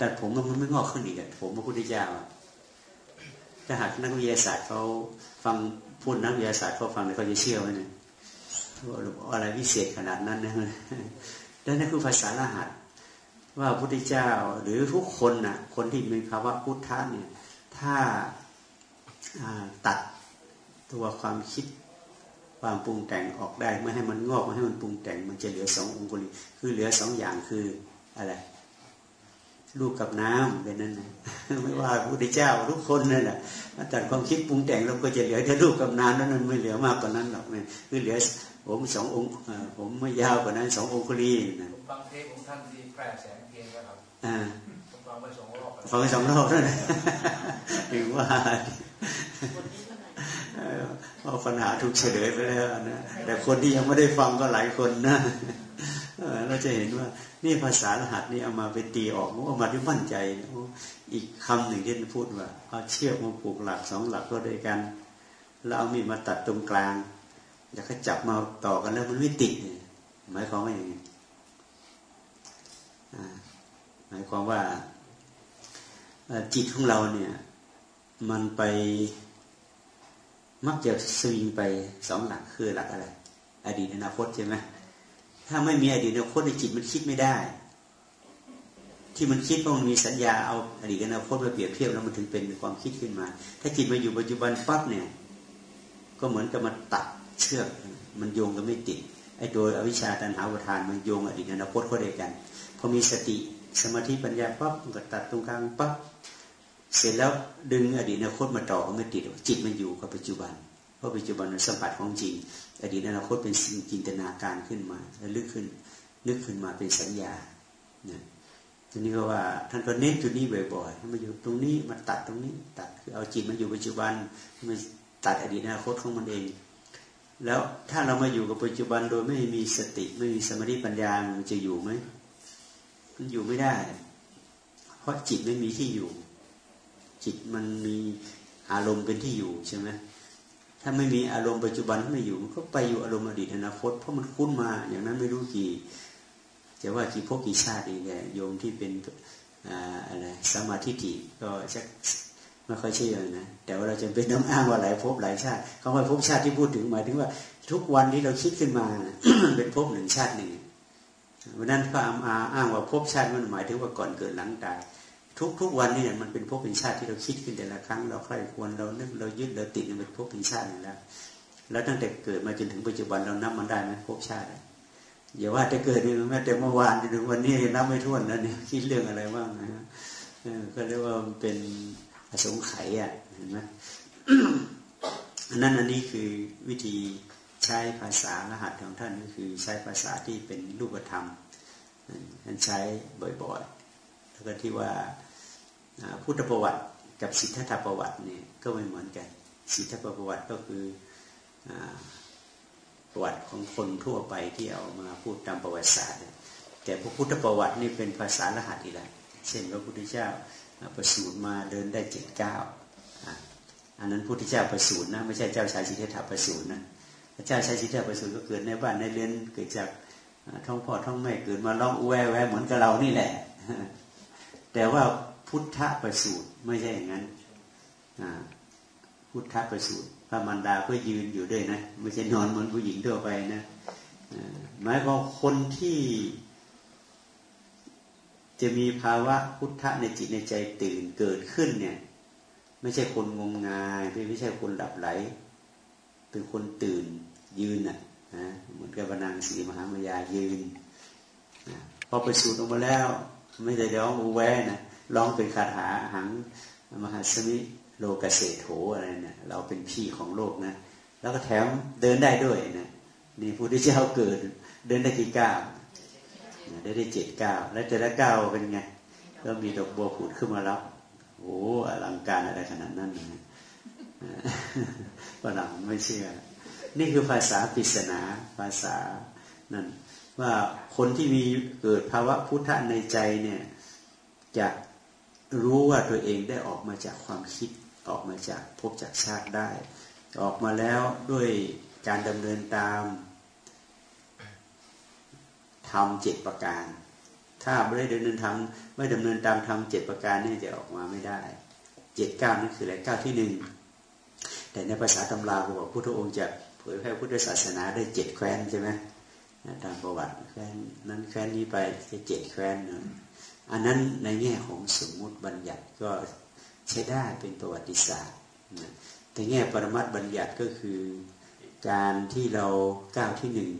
ตัดผมมันไม่งอกขึ้นอีกผมพระพุทธเจ้าถ้าหากนักวิทยาศาสตร์เขาฟังพูดนักวิทยาศาสตร์เขาฟังเขาจะเชื่อไหมเนี่ยอะไรวิเศษขนาดนั้นนะแล้วนั่นคือภาษารหัสว่าพระพุทธเจ้าหรือทุกคนน่ะ คนที่มีภาวะพุทธะเนี่ย ถ้าตัดตัวความคิดความปรุงแต่งออกได้ ไม่ให้มันงอกไม่ให้มันปรุงแต่ง มันจะเหลือสององคุลีคือเหลือสองอย่างคืออะไร ลูกกับน้ำเป็นนั้นนะไม่ว่าพระพุทธเจ้าทุกคนนั่นแหละตัดความคิดปรุงแต่งเราก็จะเหลือแค่ลูกกับน้ำนั้นมันไม่เหลือมากกว่านั้นหรอกเนี่ยคือเหลือผมสององค์ผมไม่ยาวกว่านั้นสององคุลีนะฟังเทปของท่านที่แปรแสงเทียนครับอ่าฟังไปสองรอบฟังไปสองรอบนั่นถึงว่าเพราะปัญหาถูกเฉลยไปแล้วนะแต่คนที่ยังไม่ได้ฟังก็หลายคนนะ เราจะเห็นว่านี่ภาษารหัสนี่เอามาไปตีออกมันเอามาที่มั่นใจ อีกคำหนึ่งที่พูดว่าเอาเชือกมาผูกหลักสองหลักก็ด้วยกัน แล้วเอามีดมาตัดตรงกลาง แล้วก็จับมาต่อกันแล้วมันไม่ติดหมายความว่าอย่างไงหมายความว่าจิตของเราเนี่ย มันไปมักจะสวิงไปสองหลักคือหลักอะไร อดีตอนาคตใช่ไหม ถ้าไม่มีอดีตอนาคตในจิตมันคิดไม่ได้ ที่มันคิดเพราะมันมีสัญญาเอาอดีตอนาคตมาเปรียบเทียบแล้วมันถึงเป็นความคิดขึ้นมา ถ้าจิตมาอยู่ปัจจุบันปั๊บเนี่ย ก็เหมือนกับมันตัดเชือก มันโยงกันไม่ติดไอ้โดยอวิชชาตันหาวทานมันโยงอดีตอนาคตเข้าด้วยกันพอมีสติสมาธิปัญญาปั๊บมันก็ตัดตรงกลางปั๊บเสร็จแล้วดึงอดีตอนาคตมาต่อก็ไม่ติดจิตมันอยู่กับปัจจุบัน เพราะปัจจุบันมันสัมผัสของจริง อดีตอนาคตเป็นสิ่งจินตนาการขึ้นมาแล้วลึกขึ้นนึกขึ้นมาเป็นสัญญาเนี่ยทีนี้ก็ว่าท่านก็เน้นจุดนี้บ่อยๆมาอยู่ตรงนี้มาตัดตรงนี้ตัดคือเอาจิตมันอยู่ปัจจุบันมันตัดอดีตอนาคตของมันเอง แล้วถ้าเรามาอยู่กับปัจจุบันโดยไม่มีสติไม่มีสมาธิปัญญามันจะอยู่ไหมมันอยู่ไม่ได้ เพราะจิตไม่มีที่อยู่ จิตมันมีอารมณ์เป็นที่อยู่ใช่ไหม ถ้าไม่มีอารมณ์ปัจจุบันไม่อยู่ก็ไปอยู่อารมณ์อดีตอนาคตเพราะมันคุ้นมา อย่างนั้นไม่รู้กี่จะว่ากี่พบกี่ชาติอีกแกโยมที่เป็นอะไรสมาธิิก็ชักไม่ค่อยเชื่อนะ แต่ว่าเราจะเป็นน้ำอ้างว่าหลายภพหลายชาติเขาไม่พชาติที่พูดถึงหมายถึงว่า ทุกวันที่เราคิดขึ้นมาเป็นภพหนึ่งชาติหนึ่งวันนั้นพระอาอ้างว่าภพชาติมันหมายถึงว่าก่อนเกิดหลังตาย ทุกทุกวันนี่มันเป็นภพเป็นชาติที่เราคิดขึ้นแต่ละครั้ง เราใคร่ควรเรานึกเรายึดเราติดมันเป็นภพเป็นชาติแล้ว แล้วตั้งแต่เกิดมาจนถึงปัจจุบันเรานับมันได้ไหมภพชาติอย่าว่าจะเกิดนี่แม้แต่เมื่อวานจนถึงวันนี้นับไม่ถ้วนนะเนี่ยคิดเรื่องอะไรบ้างนะฮะก็เรียกว่ามันเป็นอสงไขยอะเห็นไหมนั่นอันนี้คือวิธีใช้ภาษารหัสของท่านก็คือใช้ภาษาที่เป็นรูปธรรมท่านใช้บ่อยๆ แล้วก็ที่ว่าพุทธประวัติกับสิทธัตถประวัติเนี่ยก็ไม่เหมือนกัน สิทธัตถประวัติก็คือประวัติของคนทั่วไปที่เอามาพูดตามประวัติศาสตร์ แต่พระพุทธประวัตินี่เป็นภาษารหัสอีกแล้วเช่นพระพุทธเจ้าประสูติมาเดินได้เจ็ดเก้าอันนั้นพุทธเจ้าประสูตินะไม่ใช่เจ้าชายสิทธัตถะประสูตินะพระเจ้าชายสิทธัตถะประสูติก็เกิดในบ้านในเรือนเกิดจากท้องพ่อท้องแม่เกิดมาร้องแวแวเหมือนกับเรานี่แหละ แต่ว่าพุทธะประสูตรไม่ใช่อย่างนั้นพุทธะประสูตรพระมันดาก็ยืนอยู่ด้วยนะ ไม่ใช่นอนเหมือนผู้หญิงทั่วไปนะหมายความคนที่ จะมีภาวะพุทธะในจิตในใจตื่นเกิดขึ้นเนี่ย ไม่ใช่คนงมงายไม่ใช่คนหลับไหลเป็นคนตื่นยืนอะนะเหมือนกับนางสีมหามายายืนพอไปสูตรออกมาแล้ว ไม่ได้เดี๋ยวมูแวนะร้องเป็นคาถาหังมหาสมิโลกเกษตรโถอะไรเนี่ยเราเป็นพี่ของโลกนะแล้วก็แถมเดินได้ด้วยนะนี่พระพุทธเจ้าเกิดเดินได้กี่ก้าวได้ได้เจ็ดก้าวแล้วแต่ละก้าวเป็นไงก็มีดอกบัวผุดขึ้นมารับโอ้อลังการอะไรขนาดนั้นนะฝรั่งไม่เชื่อ นี่คือภาษาปริศนาภาษานั่น ว่าคนที่มีเกิดภาวะพุทธะในใจเนี่ย จะรู้ว่าตัวเองได้ออกมาจากความคิดออกมาจากภพจากชาติได้ ออกมาแล้วด้วยการดำเนินตามทำเจ็ดประการ ถ้าไม่ได้ดำเนินทำไม่ดำเนินตามทำเจ็ดประการนี่จะออกมาไม่ได้เจ็ดเก้านั่นคืออะไรเก้าที่หนึ่งแต่ในภาษาตำราบอกว่าพุทธองค์จะเผยแพร่พุทธศาสนาได้เจ็ดแคว้นใช่ไหม ตามประวัติแคว้นนั้นแคว้นนี้ไปจะเจ็ดแคว้นอันนั้นในแง่ของสมมุติบัญญัติก็ใช้ได้เป็นประวัติศาสตร์แต่แง่ปรมัตบัญญัติก็คือการที่เราก้าวที่หนึ่ง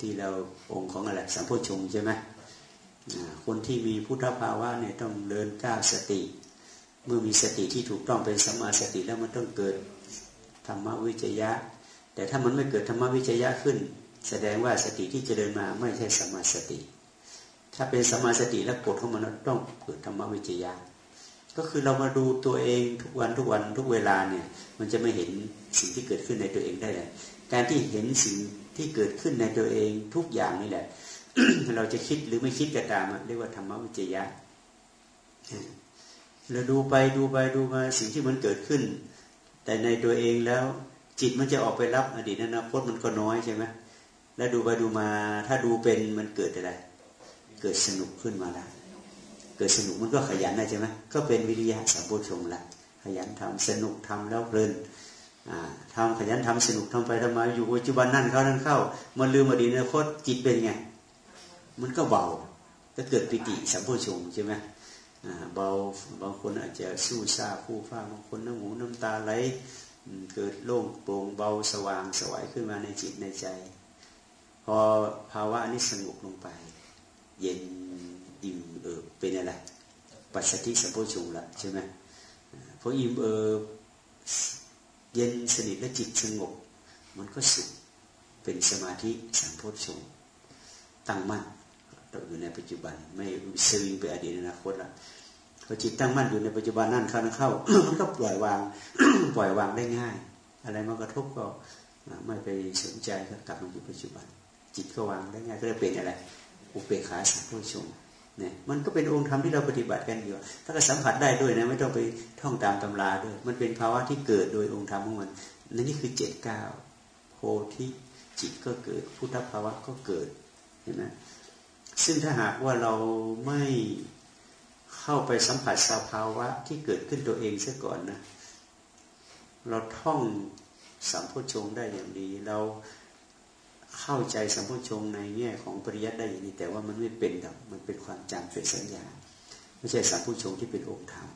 ที่เราองค์ของอะไรสัมโพชงใช่ไหมคนที่มีพุทธภาวะเนี่ยต้องเดินก้าวสติ เมื่อมีสติที่ถูกต้องเป็นสมาสติแล้วมันต้องเกิดธรรมวิจยะ แต่ถ้ามันไม่เกิดธรรมวิจยะขึ้น แสดงว่าสติที่จะเดินมาไม่ใช่สมาสติ ถ้าเป็นสมาสติแล้วกดของมันต้องเกิดธรรมวิจยะก็คือเรามาดูตัวเองทุกวันทุกวันทุกเวลาเนี่ยมันจะไม่เห็นสิ่งที่เกิดขึ้นในตัวเองได้เลยการที่เห็นสิ่งที่เกิดขึ้นในตัวเองทุกอย่างนี่แหละ เราจะคิดหรือไม่คิดก็ตามเรียกว่าธรรมวิจยะเราดูไปดูไปดูมาสิ่งที่มันเกิดขึ้น แต่ในตัวเองแล้วจิตมันจะออกไปรับอดีตอนาคตมันก็น้อยใช่ไหม แล้วดูไปดูมา ถ้าดูเป็นมันเกิดอะไร เกิดสนุกขึ้นมาแล้วเกิดสนุกมันก็ขยันได้ใช่ไหมก็เป็นวิริยะสัมโพชงละขยันทำสนุกทำแล้วเพลินทำขยันทำสนุกทำไปทำมาอยู่ปัจจุบันนั่นเข้านั่นเข้า มันลืมอดีตอนาคตจิตเป็นไง มันก็เบาก็เกิดปิติสัมโพชงใช่ไหมเบาบางคนอาจจะสู้ซาคู่ฟ้าบางคนน้ำหูน้ำตาไหลเกิดโล่งโปร่งเบาสว่างสวยขึ้นมาในจิตในใจ พอภาวะนี้สงบลงไป เย็นอิ่มเอิบเป็นอะไรปัสสติสัมโพชงละใช่ไหมพออิ่มเอิบเย็นสนิทและจิตสงบ มันก็สุขเป็นสมาธิสัมโพชงตั้งมั่นเราอยู่ในปัจจุบัน ไม่ซึงไปอดีตอนาคตละพอจิตตั้งมั่นอยู่ในปัจจุบันนั่นเข้าเข้ามันก็ปล่อยวางปล่อยวางได้ง่าย อะไรมากระทบก็ไม่ไปสนใจก็กลับมาอยู่ปัจจุบัน จิตก็วางได้ง่ายก็จะเป็นอะไร อุเบกขาสัมโพชงเนี่ยมันก็เป็นองค์ธรรมที่เราปฏิบัติกันอยู่ ถ้าก็สัมผัสได้ด้วยนะไม่ต้องไปท่องตามตำราด้วย มันเป็นภาวะที่เกิดโดยองค์ธรรมของมันนั่นนี่คือเจ็ดเก้าโพธิจิตก็เกิด พุทธภาวะก็เกิดเห็นไหมซึ่งถ้าหากว่าเราไม่เข้าไปสัมผัสสภาวะที่เกิดขึ้นตัวเองซะก่อนนะ เราท่องสัมโพชงได้อย่างดี เรา เข้าใจสัมโพชงในแง่ของปริยัติได้อย่างนี้แต่ว่ามันไม่เป็นหรอกมันเป็นความจำเป็นสัญญา ไม่ใช่สัมโพชงที่เป็นองค์ธรรม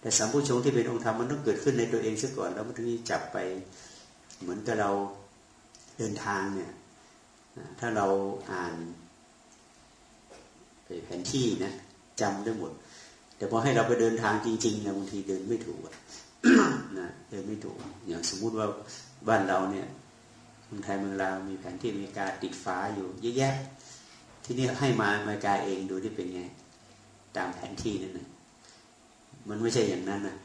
แต่สัมโพชงที่เป็นองค์ธรรมมันต้องเกิดขึ้นในตัวเองซะก่อนแล้วมันถึงจะจับไปเหมือนกับเราเดินทางเนี่ยถ้าเราอ่านแผนที่นะจำได้หมด แต่พอให้เราไปเดินทางจริงๆนะบางทีเดินไม่ถูกนะเดินไม่ถูกอย่างสมมุติว่าบ้านเราเนี่ย มืองไทยเมืองลาวมีแผนที่อเมริกาติดฟ้าอยู่เยอะแยะ ที่นี่ให้มาอเมริกาเองดูที่เป็นไง ตามแผนที่นั่นนะมันไม่ใช่อย่างนั้นนะ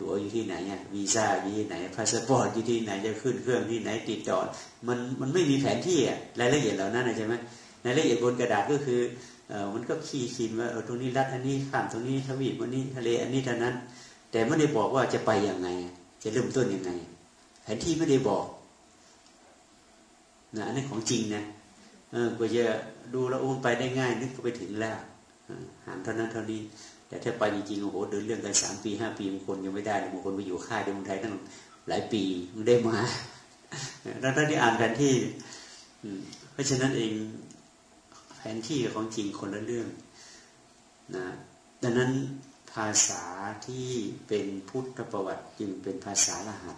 ตั๋วอยู่ที่ไหนเนี่ยวีซ่าอยู่ที่ไหนพาสปอร์ตอยู่ที่ไหนจะขึ้นเครื่องที่ไหนติดจอดมันมันไม่มีแผนที่อะรายละเอียดเหล่านั้นใช่ไหมรายละเอียดบนกระดาษก็คือเออมันก็คีย์คินว่าเออตรงนี้รัฐอันนี้ข้ามตรงนี้ทวีปวันนี้ทะเลอันนี้เท่านั้น แต่ไม่ได้บอกว่าจะไปยังไง จะเริ่มต้นยังไง แผนที่ไม่ได้บอก นะอันนี้ของจริงนะเออกว่าจะดูแล้วอุ้มไปได้ง่าย นึกก็ไปถึงแล้วห่างเท่านั้นเท่านี้ แต่ถ้าไปจริงๆโอ้โหเดินเรื่องกันสามปีห้าปีบางคนยังไม่ได้บางคนไปอยู่ค่ายในเมืองไทยตั้งหลายปีมันได้มาแล้วถ้าที่อ่านแผนที่เพราะฉะนั้นเองแผนที่ของจริงคนละเรื่องนะดังนั้นภาษาที่เป็นพุทธประวัติจึงเป็นภาษารหัส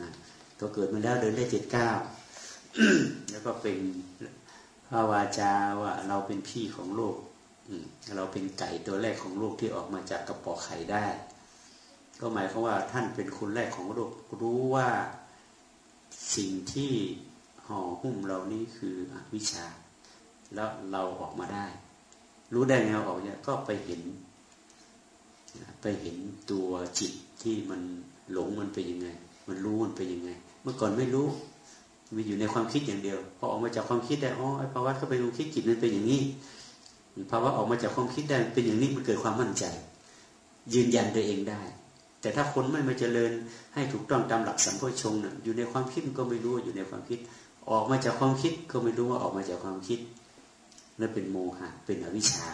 นะตัวเกิดมาแล้วเดินได้เจ็ดเก้า แล้วก็เป็นพระวาจาว่าเราเป็นพี่ของโลกเราเป็นไก่ตัวแรกของโลกที่ออกมาจากกระป๋อไข่ได้ ก็หมายความว่าท่านเป็นคนแรกของโลกรู้ว่าสิ่งที่ห่อหุ้มเรานี้คืออวิชชา แล้วเราออกมาได้ รู้ได้ไงเราออกเนี่ยก็ไปเห็น ไปเห็นตัวจิตที่มันหลงมันเป็นยังไง มันรู้มันเป็นยังไง เมื่อก่อนไม่รู้ มันอยู่ในความคิดอย่างเดียว พอออกมาจากความคิดได้อ๋อไอ้ภาวะเข้าไปความคิดจิตมันเป็นอย่างนี้ภาวะออกมาจากความคิดได้เป็นอย่างนี้มันเกิดความมั่นใจ ยืนยันตัวเองได้ แต่ถ้าคนไม่มาเจริญให้ถูกต้องตามหลักสัมโพชงนะอยู่ในความคิดก็ไม่รู้อยู่ในความคิด ออกมาจากความคิดก็ไม่รู้ว่าออกมาจากความคิดนั่นเป็นโมหะเป็นอวิชชา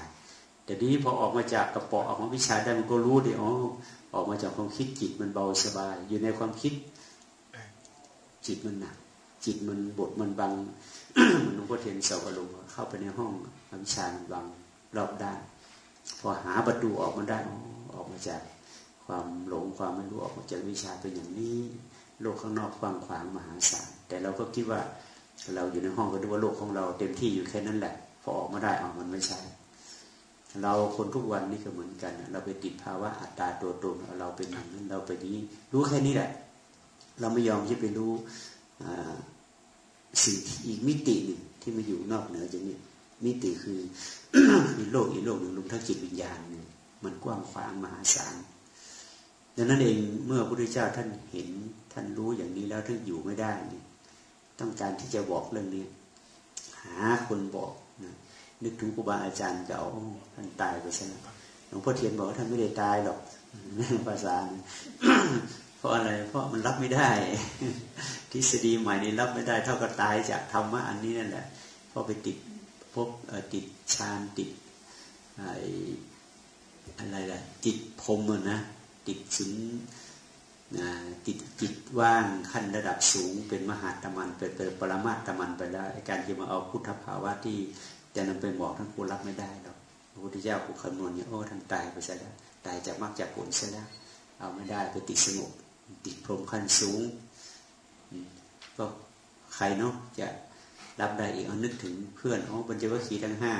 แต่ทีนี้พอออกมาจากกระป๋อออกมาวิชาได้มันก็รู้ดิอ๋อออกมาจากความคิดจิตมันเบาสบาย อยู่ในความคิดจิตมันหนัก จิตมันบทมันบังมันหลวงพ่อเทียนเสาอารมณ์เข้าไปในห้องวิชาบังรอบด้านพอหาประตูออกมาได้ออกมาจากความหลงความไม่รู้ออกมาจากวิชาเป็นอย่างนี้ โลกข้างนอกกว้างขวางมหาศาลแต่เราก็คิดว่าเราอยู่ในห้องก็ดูว่าโลกของเราเต็มที่อยู่แค่นั้นแหละพอออกมาได้ออกมันไม่ใช่เราคนทุกวันนี่ก็เหมือนกัน เราไปติดภาวะอัตตาตัวตนเราเป็นอย่างนั้นเราเป็นนี้ รู้แค่นี้แหละ เราไม่ยอมที่ไปรู้ สิ่งอีกมิติหนึ่งที่มาอยู่นอกเหนือจากนี้มิติคือมีโลกอีกโลกหนึ่งรวมทั้งจิตวิญญาณเนี่ยมันกว้างขวางมหาศาลดังนั้นเองเมื่อพระพุทธเจ้าท่านเห็นท่านรู้อย่างนี้แล้วท่านอยู่ไม่ได้เนี่ยต้องการที่จะบอกเรื่องนี้ หาคนบอกนะนึกถึงครูบาอาจารย์เก่าท่านตายไปซะแล้วหลวงพ่อเทียนบอกว่าท่านไม่ได้ตายหรอกนั่ภาษาเพ ราะอะไร เพราะมันรับไม่ได้ ทฤษฎีใหม่นี้รับไม่ได้ เท่ากับตายจากธรรมะอันนี้นั่นแหละเพราะไปติดพบติดฌานติดอะไรล่ะติดพรมนะติดสุนติดจิตว่างขั้นระดับสูง เป็นมหาตมันเป็นปรมาตมันไปแล้วการที่มาเอาพุทธภาวะที่จะนำไปบอกท่านกูรับไม่ได้หรอกพระพุทธเจ้ากูคำนวณเนี่ยโอ้ท่านตายไปซะแล้วตายจากมรรคจากผลซะแล้วเอาไม่ได้ไปติดสงบ ติดพรมขั้นสูงก็ใครเนาะจะรับได้อีกเอานึกถึงเพื่อนอ๋อปัญจวัคคีย์ทั้งห้า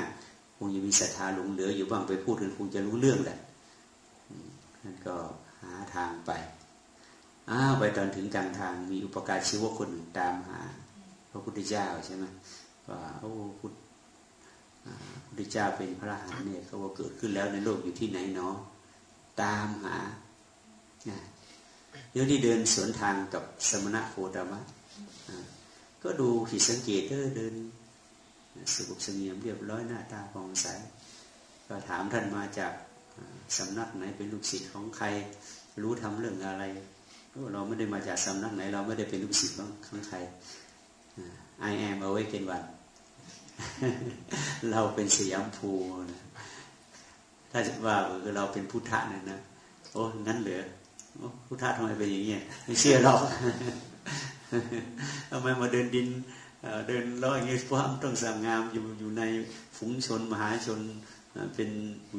คงยังมีศรัทธาหลงเหลืออยู่บ้างไปพูดกันคงจะรู้เรื่องแหละนั่นก็หาทางไปอ้าวไปตอนถึงกลางทางมีอุปการชีวคนตามหา พระพุทธเจ้าใช่ไหมว่าโอ้พุทธพุทธเจ้าเป็นพระอรหันต์เนี่ยเขาว่าเกิดขึ้นแล้วในโลกอยู่ที่ไหนเนาะตามหา เดี๋ยวที่เดินสวนทางกับสมณะโคตมะก็ดูผิดสังเกตเเดินสุขสงเงียมเรียบร้อยหน้าตาฟองใสก็ถามท่านมาจากสำนักไหนเป็นลูกศิษย์ของใคร รู้ทำเรื่องอะไรเราไม่ได้มาจากสำนักไหน เราไม่ได้เป็นลูกศิษย์ของใคร I am awakened one เราเป็นสยามภูนะถ้าจะว่าเราเป็นพุทธะเนี่ยนะโอ้งั้นเหลือ พุทธะทำไมเป็นอย่างนี้ไม่เชื่อหรอกทำไมมาเดินดินเดินล้ออย่างนี้เพราะต้องสงามอยู่อยู่ในฝูงชนมหาชนเป็น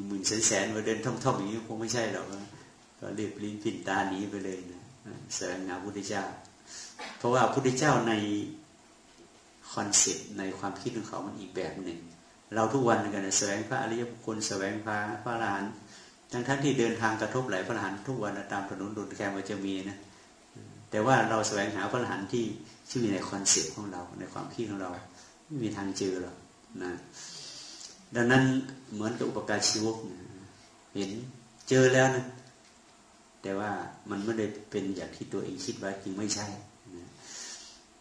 หมื่นแสนแสนมาเดินท่องๆอย่างนี้คงไม่ใช่หรอกก็แลบลิ้นปลิ้นตาหนีไปเลยนะแสดงงานพุทธเจ้า เพราะว่าพุทธเจ้าใน concept ในความคิดของเขามันอีกแบบหนึ่งเราทุกวันกันแสวงพระอริยบุคคลแสวงพระพระอรหันต์ ทั้งท่านที่เดินทางกระทบหลายพระหันทุกวันตามถนนดุนแคมันจะมีนะแต่ว่าเราแสวงหาพระหันที่ที่มีใน concept ของเราในความคิดของเราไม่มีทางเจอหรอกนะดังนั้นเหมือนกับอุปกาชีวกเห็นเจอแล้วนะแต่ว่ามันไม่ได้เป็นอย่างที่ตัวเองคิดไว้จริงไม่ใช่นะ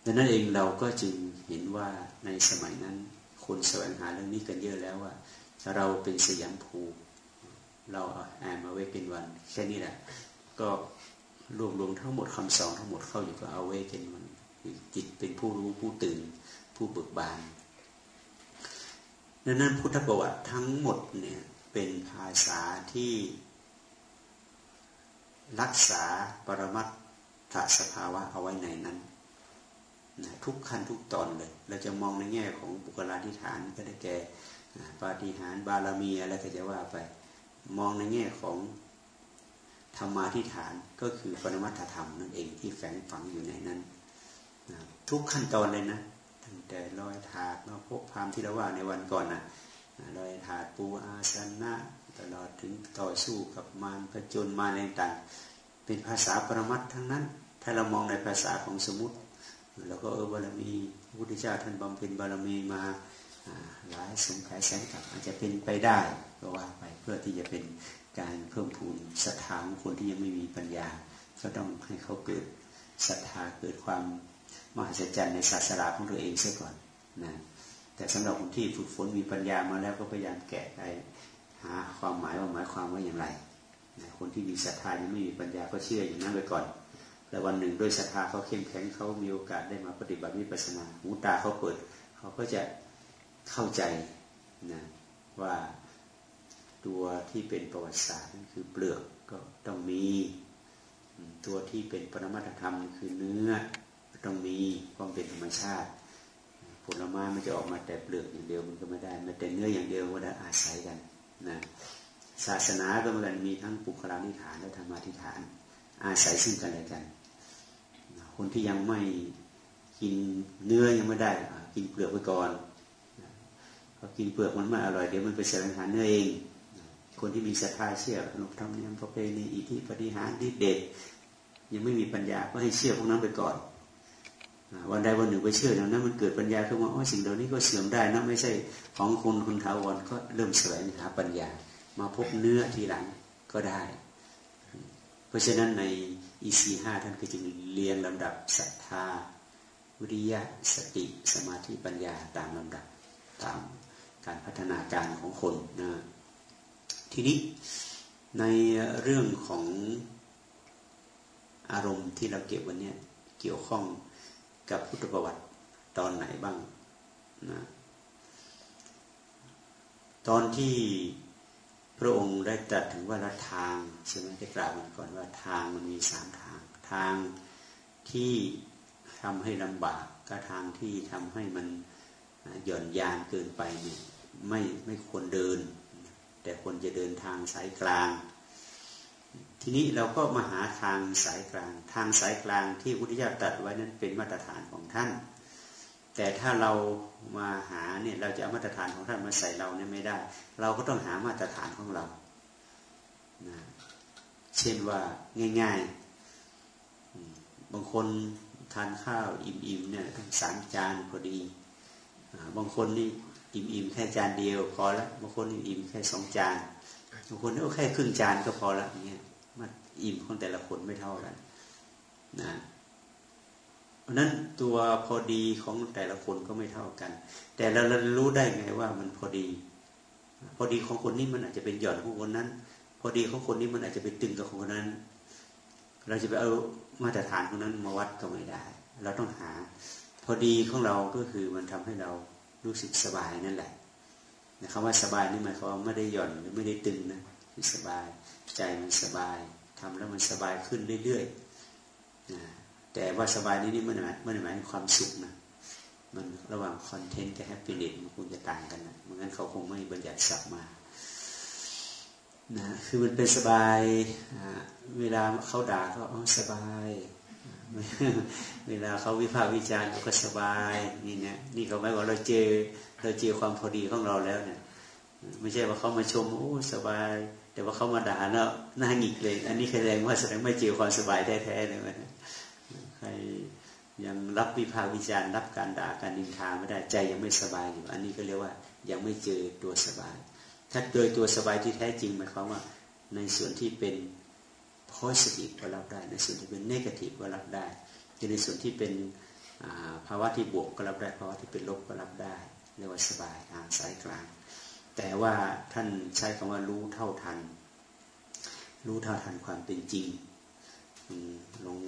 ดังนั้นเองเราก็จึงเห็นว่าในสมัยนั้นคนแสวงหาเรื่องนี้กันเยอะแล้วว่า เราเป็นสยัมภู เราแอมมาไว้เป็นวันแค่นี้แหละ ก็รวบรวมทั้งหมดคำสอนทั้งหมดเข้าอยู่กับเอาไว้เป็นวันจิตเป็นผู้รู้ผู้ตื่น ผู้เบิกบานดังนั้นพุทธประวัติทั้งหมดเนี่ยเป็นภาษาที่รักษาปรมัตถสภาวะเอาไว้ในนั้นนะทุกขั้นทุกตอนเลย เราจะมองในแง่ของบุคลาธิฐานก็ได้แก่ปาฏิหารบารมีอะไรก็จะว่าไป มองในแง่ของธรรมาธิฐานก็คือปรมัตถธรรมนั่นเองที่แฝงฝังอยู่ในนั้นนะทุกขั้นตอนเลยนะตั้งแต่ลอยถาดมาพบพามที่เราว่าในวันก่อนนะลอยถาดปูอาสนะตลอดถึงต่อสู้กับมารผจญมาอะไรต่างเป็นภาษาปรมัตทั้งนั้น ถ้าเรามองในภาษาของสมุติเราก็เออบารมีพระพุทธเจ้าท่านบำเพ็ญบารมีมา หลายสงไขยแสนกับอาจจะเป็นไปได้ก็ว่าไปเพื่อที่จะเป็นการเพิ่มพูนศรัทธาของคนที่ยังไม่มีปัญญา ก็ต้องให้เขาเกิดศรัทธาเกิดความมหัศจรรย์ในศาสนาของตัวเองเสียก่อนนะแต่สำหรับคนที่ฝึกฝนมีปัญญามาแล้วก็พยายามแกะไปหาความหมายว่าหมายความว่าอย่างไรคนที่มีศรัทธายังไม่มีปัญญาก็เชื่ออย่างนั้นไปก่อน แล้ววันหนึ่งด้วยศรัทธาเขาเข้มแข็งเขามีโอกาสได้มาปฏิบัติวิปัสสนาหูตาเขาเปิด เขาก็จะ เข้าใจนะว่าตัวที่เป็นประวัติศาสตร์นั่นคือเปลือกก็ต้องมี ตัวที่เป็นปรมัตธรรมคือเนื้อต้องมีความเป็นธรรมชาติ ผลไม้มันจะออกมาแต่เปลือกอย่างเดียวมันก็ไม่ได้ม่แต่เนื้ออย่างเดียวก็ได้อาศัยกันนะศาสนาก็เหมือนกันมีทั้งปุคลานิฐานและธรรมาธิฐาน อาศัยซึ่งกันและกัน คนที่ยังไม่กินเนื้อยังไม่ได้กินเปลือกไปก่อน อกินเปลือกมันไม่อร่อยเดี๋ยวมันไปแสวงหาเนื้อเอง คนที่มีศรัทธาเชื่อขนบธรรมเนียมประเพณีอิทธิปฏิหารที่เด็ดยังไม่มีปัญญาก็ให้เชื่อพวกนั้นไปก่อนวันใดวันหนึ่งไปเชื่อแล้วนั้นมันเกิดปัญญาขึ้นมาอ๋อสิ่งเหล่านี้ก็เสื่อมได้นะไม่ใช่ของคนคนถาวรก็เริ่มแสวงหาปัญญา มาพบเนื้อทีหลังก็ได้ เพราะฉะนั้นในอีซีห้าท่านก็จึงเรียงลำดับศรัทธาวิริยะสติสมาธิปัญญาตามลำดับตาม การพัฒนาการของคนนะทีนี้ในเรื่องของอารมณ์ที่เราเก็บวันนี้เกี่ยวข้องกับพุทธประวัติตอนไหนบ้างนะตอนที่พระองค์ได้ตรัสถึงว่าละทางใช่ไหมได้กล่าวมันก่อนว่าทางมันมีสามทาง ทางที่ทำให้ลำบากก็ทางที่ทำให้มันหย่อนยานเกินไปเนี่ย ไม่ไม่ควรเดิน แต่ควรจะเดินทางสายกลาง ทีนี้เราก็มาหาทางสายกลาง ทางสายกลางที่พุทธิยถาตัดไว้นั้นเป็นมาตรฐานของท่าน แต่ถ้าเรามาหาเนี่ยเราจะเอามาตรฐานของท่านมาใส่เราเนี่ยไม่ได้ เราก็ต้องหามาตรฐานของเรานะเช่นว่าง่ายๆ บางคนทานข้าวอิ่มๆเนี่ยทั้งสามจานพอดี บางคนนี่ อิ่มๆแค่จานเดียวพอล้วบางคนอิ่มแค่สองจานบางคนนี่แค่ครึ่งจานก็พอล้วอย่างเงี้ยมันอิ่มของแต่ละคนไม่เท่ากันนะเพราะนั้นตัวพอดีของแต่ละคนก็ไม่เท่ากัน แต่เรารู้ได้ไงว่ามันพอดี พอดีของคนนี้มันอาจจะเป็นหย่อนของคนนั้น พอดีของคนนี้มันอาจจะเป็นตึงกับของคนนั้น เราจะไปเอามาตรฐานของนั้นมาวัดก็ไม่ได้ เราต้องหา พอดีของเราก็คือมันทำให้เรา รู้สึกสบายนั่นแหละนะคำว่าสบายนี่หมายความว่าไม่ได้หย่อนหรือไม่ได้ตึงนะสบายใจมันสบายทำแล้วมันสบายขึ้นเรื่อยๆแต่ว่าสบายนี้นี่มันหมายมันหมายความสุขนะมันระหว่างคอนเทนต์กับแฮปปี้เน็ตมันคงจะต่างกันนะเพราะงั้นเขาคงไม่บัญญัติศัพท์มานะคือมันเป็นสบายเวลาเขาด่าก็อ๋อสบาย เวลาเขาวิพากษ์วิจารณ์ก็สบายนี่เนะนี่เขาหมายว่าเราเจอเราเจอความพอดีของเราแล้วเนี่ย ไม่ใช่ว่าเขามาชมโอ้สบาย แต่ว่าเขามาด่าเนาะหน้าหงิกเลย อันนี้แสดงว่าแสดงไม่เจอความสบายแท้ๆเลยนะใครยังรับวิพากษ์วิจารณ์รับการด่าการนินทาไม่ได้ใจยังไม่สบายอยู่ อันนี้ก็เรียกว่า ยังไม่เจอตัวสบาย ถ้าเจอตัวสบายที่แท้จริงหมายความว่า ในส่วนที่เป็น positive ก็รับได้ ในส่วนที่เป็น negative ก็รับได้ในส่วนที่เป็นภาวะที่บวกก็รับได้ภาวะที่เป็นลบก็รับได้เรียกว่าสบายทางสายกลาง แต่ว่าท่านใช้คำว่ารู้เท่าทัน รู้เท่าทันความเป็นจริงหลวง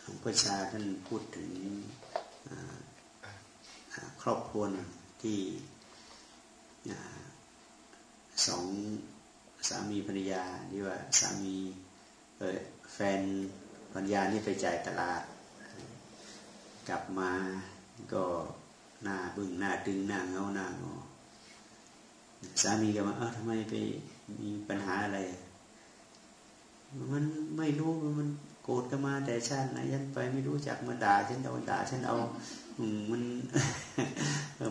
หลวงพ่อชาท่านพูดถึงครอบครัวที่สองสามีภรรยาที่ว่าสามี แฟนภรรยานี่ไปจ่ายตลาด กลับมาก็หน้าบึ้งหน้าดึงหน้าเงาหน้างอสามีก็มาเออทำไมไปมีปัญหาอะไร มันไม่รู้มันโกรธกันมาแต่ชาติไหนยันไปไม่รู้จักมาด่าฉันเอาด่าฉันเอามัน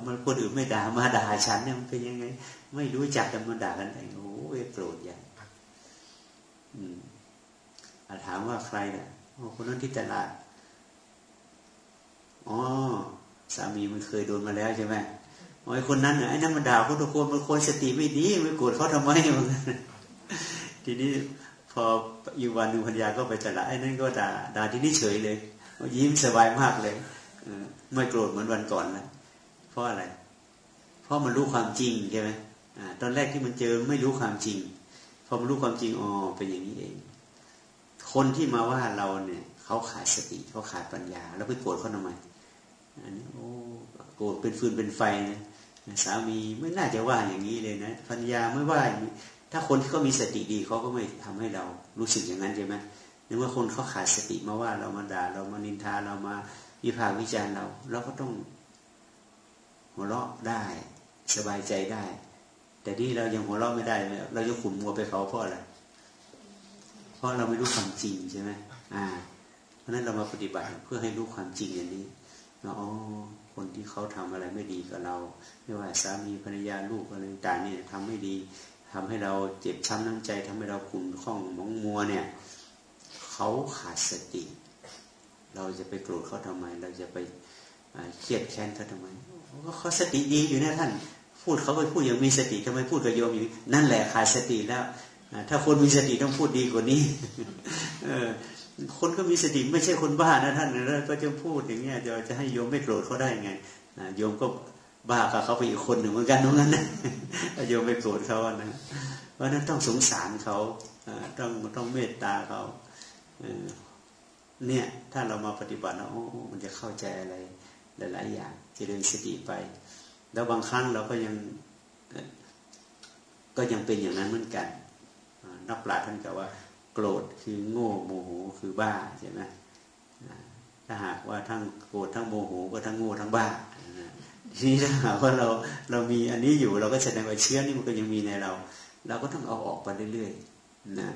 มันคนอื่นไม่ด่ามาด่าฉันเนี่ยมันเป็นยังไง ไม่รู้จักกันมาด่ากันเองโอ้ยโกรธใหญ่อืม ถามว่าใครเนี่ยคนนั้นที่ตลาดอ๋อสามีมันเคยโดนมาแล้วใช่ไหมไอ้คนนั้นไอ้นั่นมันด่าคนทุกคนมันคนสติไม่ดีไม่โกรธเขาทำไมทีนี้พออยู่วันหนึ่งพัญญาก็ไปจละไอ้นั่นก็ด่าด่าที่นี่เฉยเลย ยิ้มสบายมากเลยไม่โกรธเหมือนวันก่อนแล้วเพราะอะไร เพราะมันรู้ความจริงใช่ไหมตอนแรกที่มันเจอไม่รู้ความจริงพอมันรู้ความจริงอ๋อเป็นอย่างนี้เอง คนที่มาว่าเราเนี่ย เขาขาดสติเขาขาดปัญญา แล้วไปโกรธเขาทำไมอันนี้โอ้โกรธเป็นฟืนเป็นไฟนะสามีไม่น่าจะว่าอย่างนี้เลยนะภรรยาไม่ว่าถ้าคนที่เขามีสติดีเขาก็ไม่ทำให้เรารู้สึกอย่างนั้นใช่ไหมในเมื่อคนเขาขาดสติมาว่าเรามาด่าเรามานินทาเรามาวิพากษ์วิจารณ์เรา เราก็ต้องหัวเราะได้สบายใจได้ แต่ที่เรายังหัวเราะไม่ได้ เราจะขุนมัวไปเขาเพราะอะไรเเพราะเราไม่รู้ความจริงใช่ไหมอ่า เพราะนั้นเรามาปฏิบัติเพื่อให้รู้ความจริงอย่างนี้อ๋อคนที่เขาทำอะไรไม่ดีกับเรา ไม่ว่าสามีภรรยาลูกอะไรต่างเนี่ยทำไม่ดีทำให้เราเจ็บช้ำน้ำใจทำให้เราขุ่นข้องมองมัวเนี่ยเขาขาดสติ เราจะไปโกรธเขาทำไม เราจะไปเครียดแค้นเขาทำไมเขาสติดีอยู่นะท่าน พูดเขาไปพูดอย่างมีสติทำไมพูดกับโยมอยู่นั่นแหละขาดสติแล้ว ถ้าคนมีสติต้องพูดดีกว่านี้คนก็มีสติไม่ใช่คนบ้านะท่านแล้วก็จะพูดอย่างเงี้ยจะจะให้โยมไม่โกรธเขาได้ไงโยมก็บ้ากับเขาไปอีกคนหนึ่งเหมือนกันตรงนั้นนะโยมไม่โกรธเขานะเพราะนั้นต้องสงสารเขาต้องต้องเมตตาเขาเนี่ยถ้าเรามาปฏิบัติแล้วมันจะเข้าใจอะไรหลาย ๆ อย่างจะเดินสติไป แล้วบางครั้งเราก็ยังก็ยังเป็นอย่างนั้นเหมือนกัน นักปราชญ์ท่านกล่าวว่า โกรธคือโง่โมโหคือบ้าใช่ไหมถ้าหากว่าทั้งโกรธทั้งโมโหก็ทั้งโง่ทั้งบ้าทีนี้ถ้าหากว่าเราเรามีอันนี้อยู่เราก็แสดงว่าเชื้อนี่มันก็ยังมีในเรา เราก็ต้องเอาออกไปเรื่อยๆนะ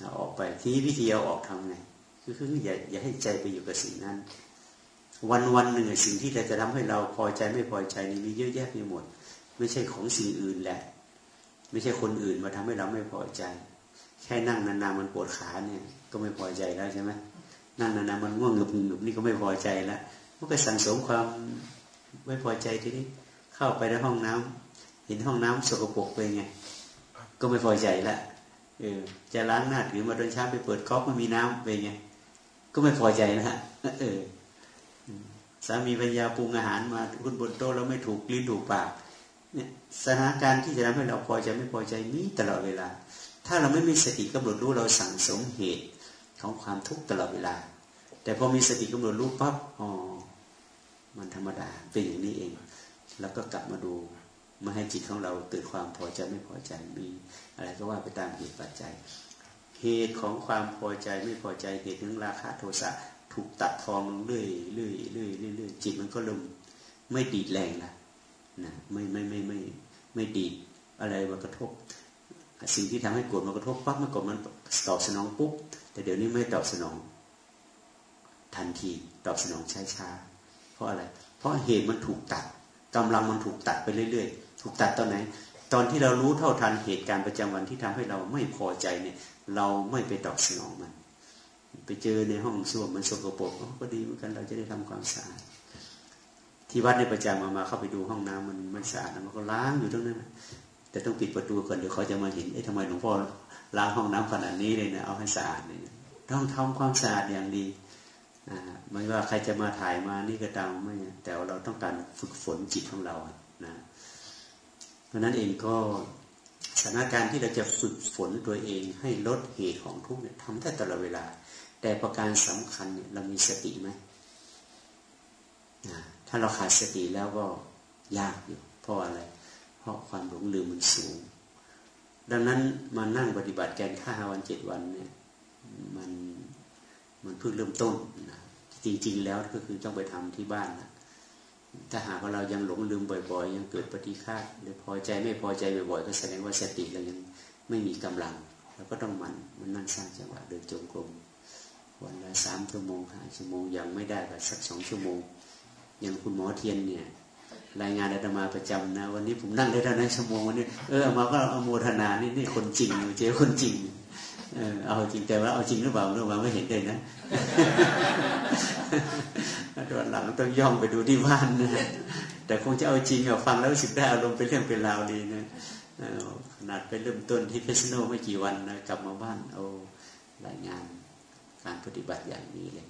เอาออกไปที่วิธีเอาออกทำไงคือคืออย่าอย่าให้ใจไปอยู่กับสิ่งนั้น วันวันหนึ่งสิ่งที่จะทำให้เราพอใจไม่พอใจนี่มีเยอะแยะไปหมด ไม่ใช่ของสิ่งอื่นแหละ ไม่ใช่คนอื่นมาทำให้เราไม่พอใจ แค่นั่งนานๆมันปวดขาเนี่ย ก็ไม่พอใจแล้วใช่ไหมนั่งนานๆมันง่วงหงุบหงุบนี่ก็ไม่พอใจแล้วมันก็สั่งสมความไม่พอใจทีนี้เข้าไปในห้องน้ำเห็นห้องน้ำสกปรกไปไง ก็ไม่พอใจแล้วเออจะล้างหน้าถือมาตอนเช้าไปเปิดก๊อกไม่มีน้ำไปไงก็ไม่พอใจนะฮะเออสามีปัญญาปรุงอาหารมาคุณบนโต๊ะแล้วไม่ถูกลิ้นถูกปาก เนี่ยสถานการณ์ที่จะทำให้เราพอใจไม่พอใจมีตลอดเวลา ถ้าเราไม่มีสติกำหนดรู้เราสั่งสมเหตุของความทุกข์ตลอดเวลา แต่พอมีสติกำหนดรู้ปั๊บอ๋อมันธรรมดาเป็นอย่างนี้เอง แล้วก็กลับมาดูไม่ให้จิตของเราเกิดความพอใจไม่พอใจมีอะไรก็ว่าไปตามเหตุปัจจัย เหตุของความพอใจไม่พอใจเหตุของราคะโทสะถูกตัดทองเรื่อยเรื่อยเรื่อยเรื่อยจิตมันก็ลมไม่ดีดแรงละ นะไม่ไม่ไม่ไม่ไม่ดีอะไรมากระทบ สิ่งที่ทำให้โกรธมากระทบปั๊บเมื่อก่อนมันตอบสนองปุ๊บแต่เดี๋ยวนี้ไม่ตอบสนอง ทันทีตอบสนองช้าช้าเพราะอะไร เพราะเหตุมันถูกตัดกำลังมันถูกตัดไปเรื่อยๆ ถูกตัดตอนไหน ตอนที่เรารู้เท่าทันเหตุการณ์ประจำวันที่ทำให้เราไม่พอใจเนี่ย เราไม่ไปตอบสนองมัน ไปเจอในห้องส้วมมันสกปรกก็ดีเหมือนกันเราจะได้ทำความสะอาด ที่วัดในประจำมามาเข้าไปดูห้องน้ำมันมันสะอาดมันก็ล้างอยู่ตรงนั้นแต่ต้องปิดประตูก่อนเดี๋ยวเขาจะมาเห็นเอ๊ะทำไมหลวงพ่อล้างห้องน้ำขนาดนี้เลยนะเอาให้สะอาดเลยต้องทำความสะอาดอย่างดีไม่ว่าใครจะมาถ่ายมานี่ก็ตามไม่แต่เราต้องการฝึกฝนจิตของเรานะเพราะนั้นเองก็สถานการณ์ที่เราจะฝึกฝนตัวเองให้ลดเหตุของทุกข์เนี่ยทำได้ตลอดเวลา แต่ประการสำคัญเนี่ยเรามีสติไหม ถ้าเราขาดสติแล้วก็ยากอยู่เพราะอะไร เพราะความหลงลืมมันสูง ดังนั้นมานั่งปฏิบัติแกนข้าวันเจ็ดวันเนี่ยมันมันเพิ่งเริ่มต้นนะจริง ๆ แล้วก็คือต้องไปทำที่บ้านนะถ้าหากว่าเรายังหลงลืมบ่อย ๆ ยังเกิดปฏิฆาหรือพอใจไม่พอใจบ่อยๆก็แสดงว่าสติเรายังไม่มีกำลังเราก็ต้องมันมันนั่งสร้างจังหวะเดินจงกรมวันละสามชั่วโมงห้าชั่วโมงยังไม่ได้ก็สักสองชั่วโมง อย่างคุณหมอเทียนเนี่ย รายงานอาตมาประจำนะ วันนี้ผมนั่งได้เท่านั้นชั่วโมงวันนี้เออมาก็เอาโมทนานี่นี่คนจริงเจ๊คนจริงเออเอาจริงแต่ว่าเอาจริงหรือเปล่าเรื่องมาไม่เห็นเลยนะตอนหลังต้องย่องไปดูที่บ้านนะแต่คงจะเอาจริงอาฟังแล้วรู้สึกได้อารมณ์เป็นเรื่องเป็นราวดีนะขนาดไปเริ่มต้นที่เพชรโนไม่กี่วันนะกลับมาบ้านเอารายงานการปฏิบัติอย่างนี้เลย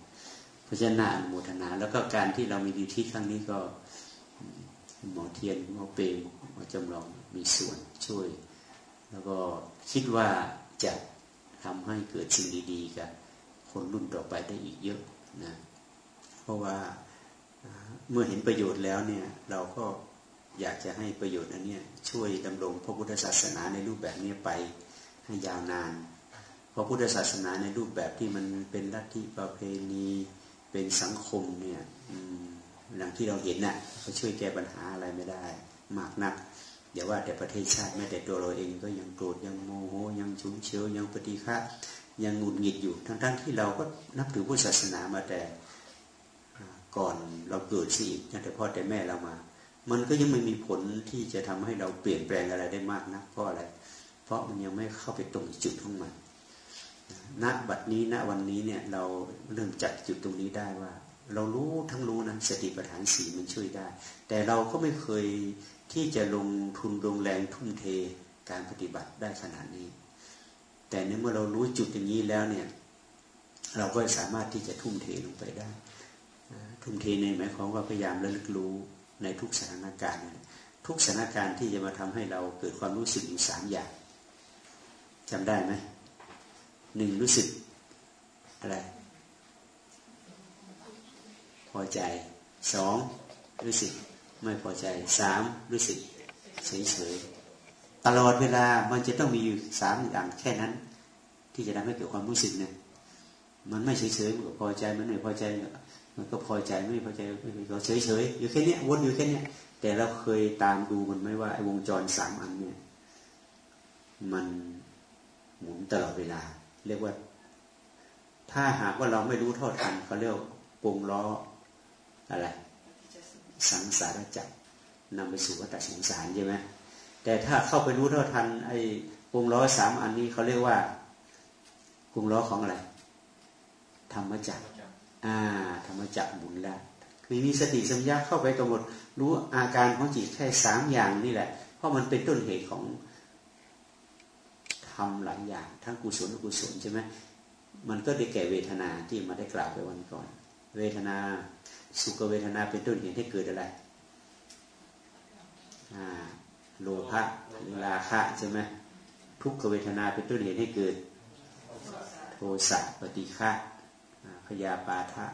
พราะฉะนั้นอนุโมทนา แล้วก็การที่เรามีดีที่ครั้งนี้ก็หมอเทียนหมอเปรมหมอจำลองมีส่วนช่วย แล้วก็คิดว่าจะทำให้เกิดสิ่งดีๆกับคนรุ่นต่อไปได้อีกเยอะนะเพราะว่าเมื่อเห็นประโยชน์แล้วเนี่ยเราก็อยากจะให้ประโยชน์อันนี้ช่วยดำรงพระพุทธศาสนาในรูปแบบนี้ไปให้ยาวนานพระพุทธศาสนาในรูปแบบที่มันเป็นลัทธิประเพณี เป็นสังคมเนี่ยอย่างที่เราเห็นน่ะก็ช่วยแก้ปัญหาอะไรไม่ได้ มากนักเดี๋ยวว่าแต่ประเทศชาติแม้แต่ตัวเราเองก็ยังโกรธยังโมโหยังชุนเชียวยังปฏิฆะยังหงุดหงิดอยู่ทั้งๆทที่เราก็นับถือพุทธศาสนามาแต่ก่อนเราเกิดสิตั้งแต่พ่อแต่แม่เรามา มันก็ยังไม่มีผลที่จะทำให้เราเปลี่ยนแปลงอะไรได้มากนะเพราะอะไร เพราะมันยังไม่เข้าไปตรงจุดของมัน ณบัดนี้ณวันนี้เนี่ยเราเริ่มจัดจุดตรงนี้ได้ว่า เรารู้ทั้งรู้นะสติปัฏฐานสีมันช่วยได้ แต่เราก็ไม่เคยที่จะลงทุนลงแรงทุ่มเทการปฏิบัติได้ขนาดนี้ แต่เมื่อเรารู้จุดอย่างนี้แล้วเนี่ยเราก็สามารถที่จะทุ่มเทลงไปได้ ทุ่มเทในหมายความว่าพยายามระลึกรู้ในทุกสถานการณ์ ทุกสถานการณ์ที่จะมาทำให้เราเกิดความรู้สึกอยู่สามอย่างจำได้ไหม หนึ่งรู้สึกอะไรพอใจสองรู้สึกไม่พอใจสามรู้สึกเฉยเฉยตลอดเวลามันจะต้องมีอยู่สามอย่างแค่นั้น ที่จะทำให้เกิดความรู้สึกเนี่ยมันไม่เฉยเฉยมันก็พอใจมันไม่พอใจมันก็พอใจไม่พอใจก็เฉยเฉยอยู่แค่นี้วนอยู่แค่นี้แต่เราเคยตามดูมันไหมว่าไอ้วงจรสามอันเนี่ย มันหมุนตลอดเวลา เรียกว่า ถ้าหากว่าเราไม่รู้เท่าทันเขาเรียกวงล้ออะไรสังสารจักรนำไปสู่วัฏสงสารใช่ไหมแต่ถ้าเข้าไปรู้เท่าทันไอ้วงล้อสามอันนี้เขาเรียกว่าวงล้อของอะไรธรรมจักรอ่าธรรมจักรหมุนแล้วคือมีสติสัมยาเข้าไปกำหนดรู้อาการของจิตแค่สามอย่างนี่แหละ เพราะมันเป็นต้นเหตุของ ทำหลายอย่างทั้งกุศลอกุศลใช่ไหมมันก็ได้แก่เวทนาที่มาได้กล่าวไปวันก่อน เวทนาสุขเวทนาเป็นต้นเหตุให้เกิดอะไรโลภะราคะใช่ไหมทุกขเวทนาเป็นต้นเหตุให้เกิด โทสะปฏิฆะพยาปาทะ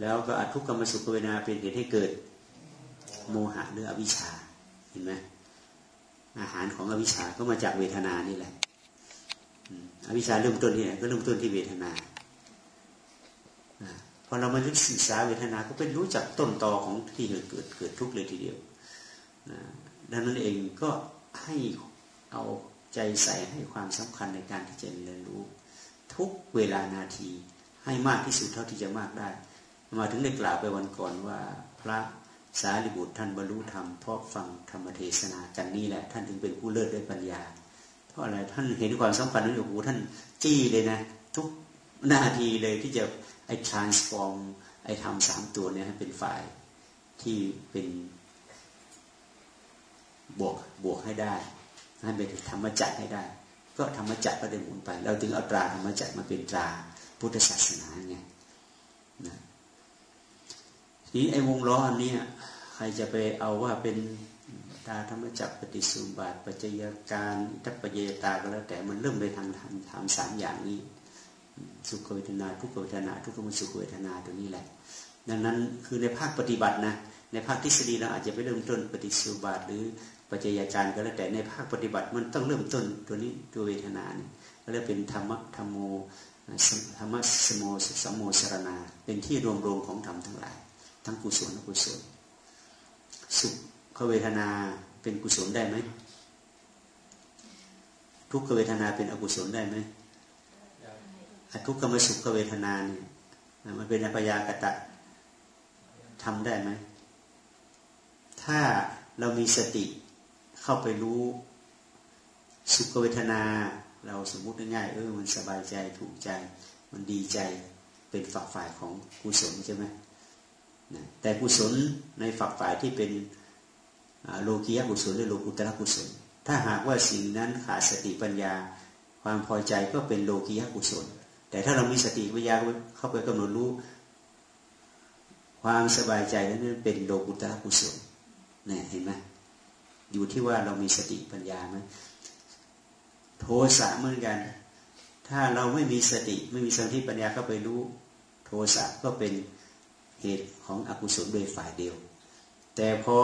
แล้วก็อทุกขมสุขเวทนาเป็นเหตุให้เกิด โมหะหรืออวิชชาเห็นไหม อาหารของอวิชชาก็มาจากเวทนานี่แหละอวิชชาเริ่มต้นที่ไหนก็เริ่มต้นที่เวทนาพอเรามาศึกษาเวทนาก็เป็นรู้จักต้นตอของที่เกิดเกิดเกิดทุกข์เลยทีเดียวดังนั้นเองก็ให้เอาใจใส่ให้ความสำคัญในการที่จะเรียนรู้ ทุกเวลานาทีให้มากที่สุดเท่าที่จะมากได้ มาถึงได้กล่าวไปวันก่อนว่าพระ สารีบุตรท่านบรรลุธรรมเพราะฟังธรรมเทศนากันนี่แหละ ท่านถึงเป็นผู้เลิศด้วยปัญญา เพราะอะไรท่านเห็นความสำคันั้นโอ้โหท่านจี้เลยนะ ทุกนาทีเลยที่จะไอ้ transform ไอ้ทำสามตัวเนี่ยให้เป็นฝ่ายที่เป็นบวกบวกให้ได้ให้เป็นธรรมจักรให้ได้ ก็ธรรมจักรก็ได้หมุนไป เราถึงเอาตราธรรมจักรมาเป็นตราพุทธศาสนาไงนะ นี้ไอ้วงล้ออันนี้ใครจะไปเอาว่าเป็นตาธรรมจักปฏิสุบาทปัจจัยการทัพปเยตาก็แล้วแต่มันเริ่มไปทางทำทำสามอย่างนี้ สุขเวทนาทุกเวทนา ทุกขมสุขเวทนาตัวนี้แหละ ดังนั้นคือในภาคปฏิบัตินะในภาคทฤษฎีเราอาจจะไปเริ่มต้นปฏิสุบาทหรือปัจจัยการก็แล้วแต่ในภาคปฏิบัติมันต้องเริ่มต้นตัวนี้ตัวเวทนานี่ก็เรียกเป็นธรรมธรรมโมธรรมะสโมสมโมสรณาเป็นที่รวมรวมของธรรมทั้งหลาย ทั้งกุศลและกุศล สุขเวทนาเป็นกุศลได้ไหม ทุกขเวทนาเป็นอกุศลได้ไหมทุกขมสุขเวทนาเนี่ยมันเป็นอภยากตะทำได้ไหม ถ้าเรามีสติเข้าไปรู้ สุขเวทนา เราสมมุติง่ายๆเออมันสบายใจถูกใจ มันดีใจเป็นฝักฝ่ายของกุศลใช่ไหม นะแต่กุศลในฝักฝ่ายที่เป็นโลกียกุศลหรือโลกุตระกุศล ถ้าหากว่าสิ่งนั้นขาดสติปัญญา ความพอใจก็เป็นโลกียกุศล แต่ถ้าเรามีสติปัญญาเข้าไปกำหนดรู้ ความสบายใจนั้นเป็นโลกุตระกุศลเนี่ยเห็นไหมอยู่ที่ว่าเรามีสติปัญญาไหมโทสะเหมือนกัน ถ้าเราไม่มีสติไม่มีสติปัญญาเข้าไปรู้ โทสะก็เป็น เหตุของอกุศลโดยฝ่ายเดียว แต่พอ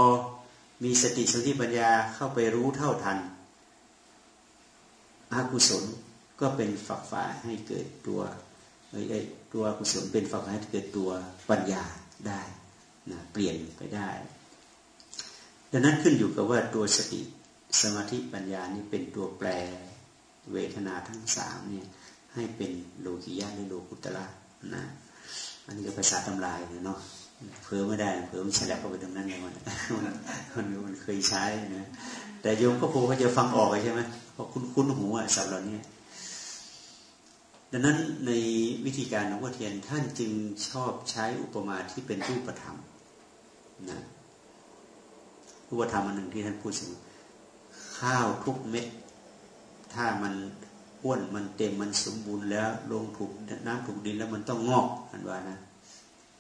มีสติสติปัญญาเข้าไปรู้เท่าทันอากุศลก็เป็นฝักฝ่ายให้เกิดตัวไอ้ตัวอกุศลเป็นฝักฝ่ายให้เกิดตัวปัญญาได้นะเปลี่ยนไปได้ ดังนั้นขึ้นอยู่กับว่าตัวสติสมาธิปัญญานี่เป็นตัวแปรเวทนาทั้งสามเนี่ยให้เป็นโลกิยะหรือโลกุตระนะ อันนี้ก็ภาษาตำรายเนาะเพิ่มไม่ได้เพิ่มฉลับเข้าไปตรงนั้นเลยมันมันมันเคยใช้นะแต่โยมก็คงจะฟังออกใช่ไหมเพราะคุ้นคุ้นหูอะสับเหล่านี้ดังนั้นในวิธีการของพ่อเทียนท่านจึงชอบใช้อุปมาที่เป็นรูปธรรมนะรูปธรรมอันหนึ่งที่ท่านพูดถึงข้าวทุกเม็ด ถ้ามัน อ้วนมันเต็มมันสมบูรณ์แล้ว ลงถูกน้ำถูกดินแล้วมันต้องงอกอันว่านะ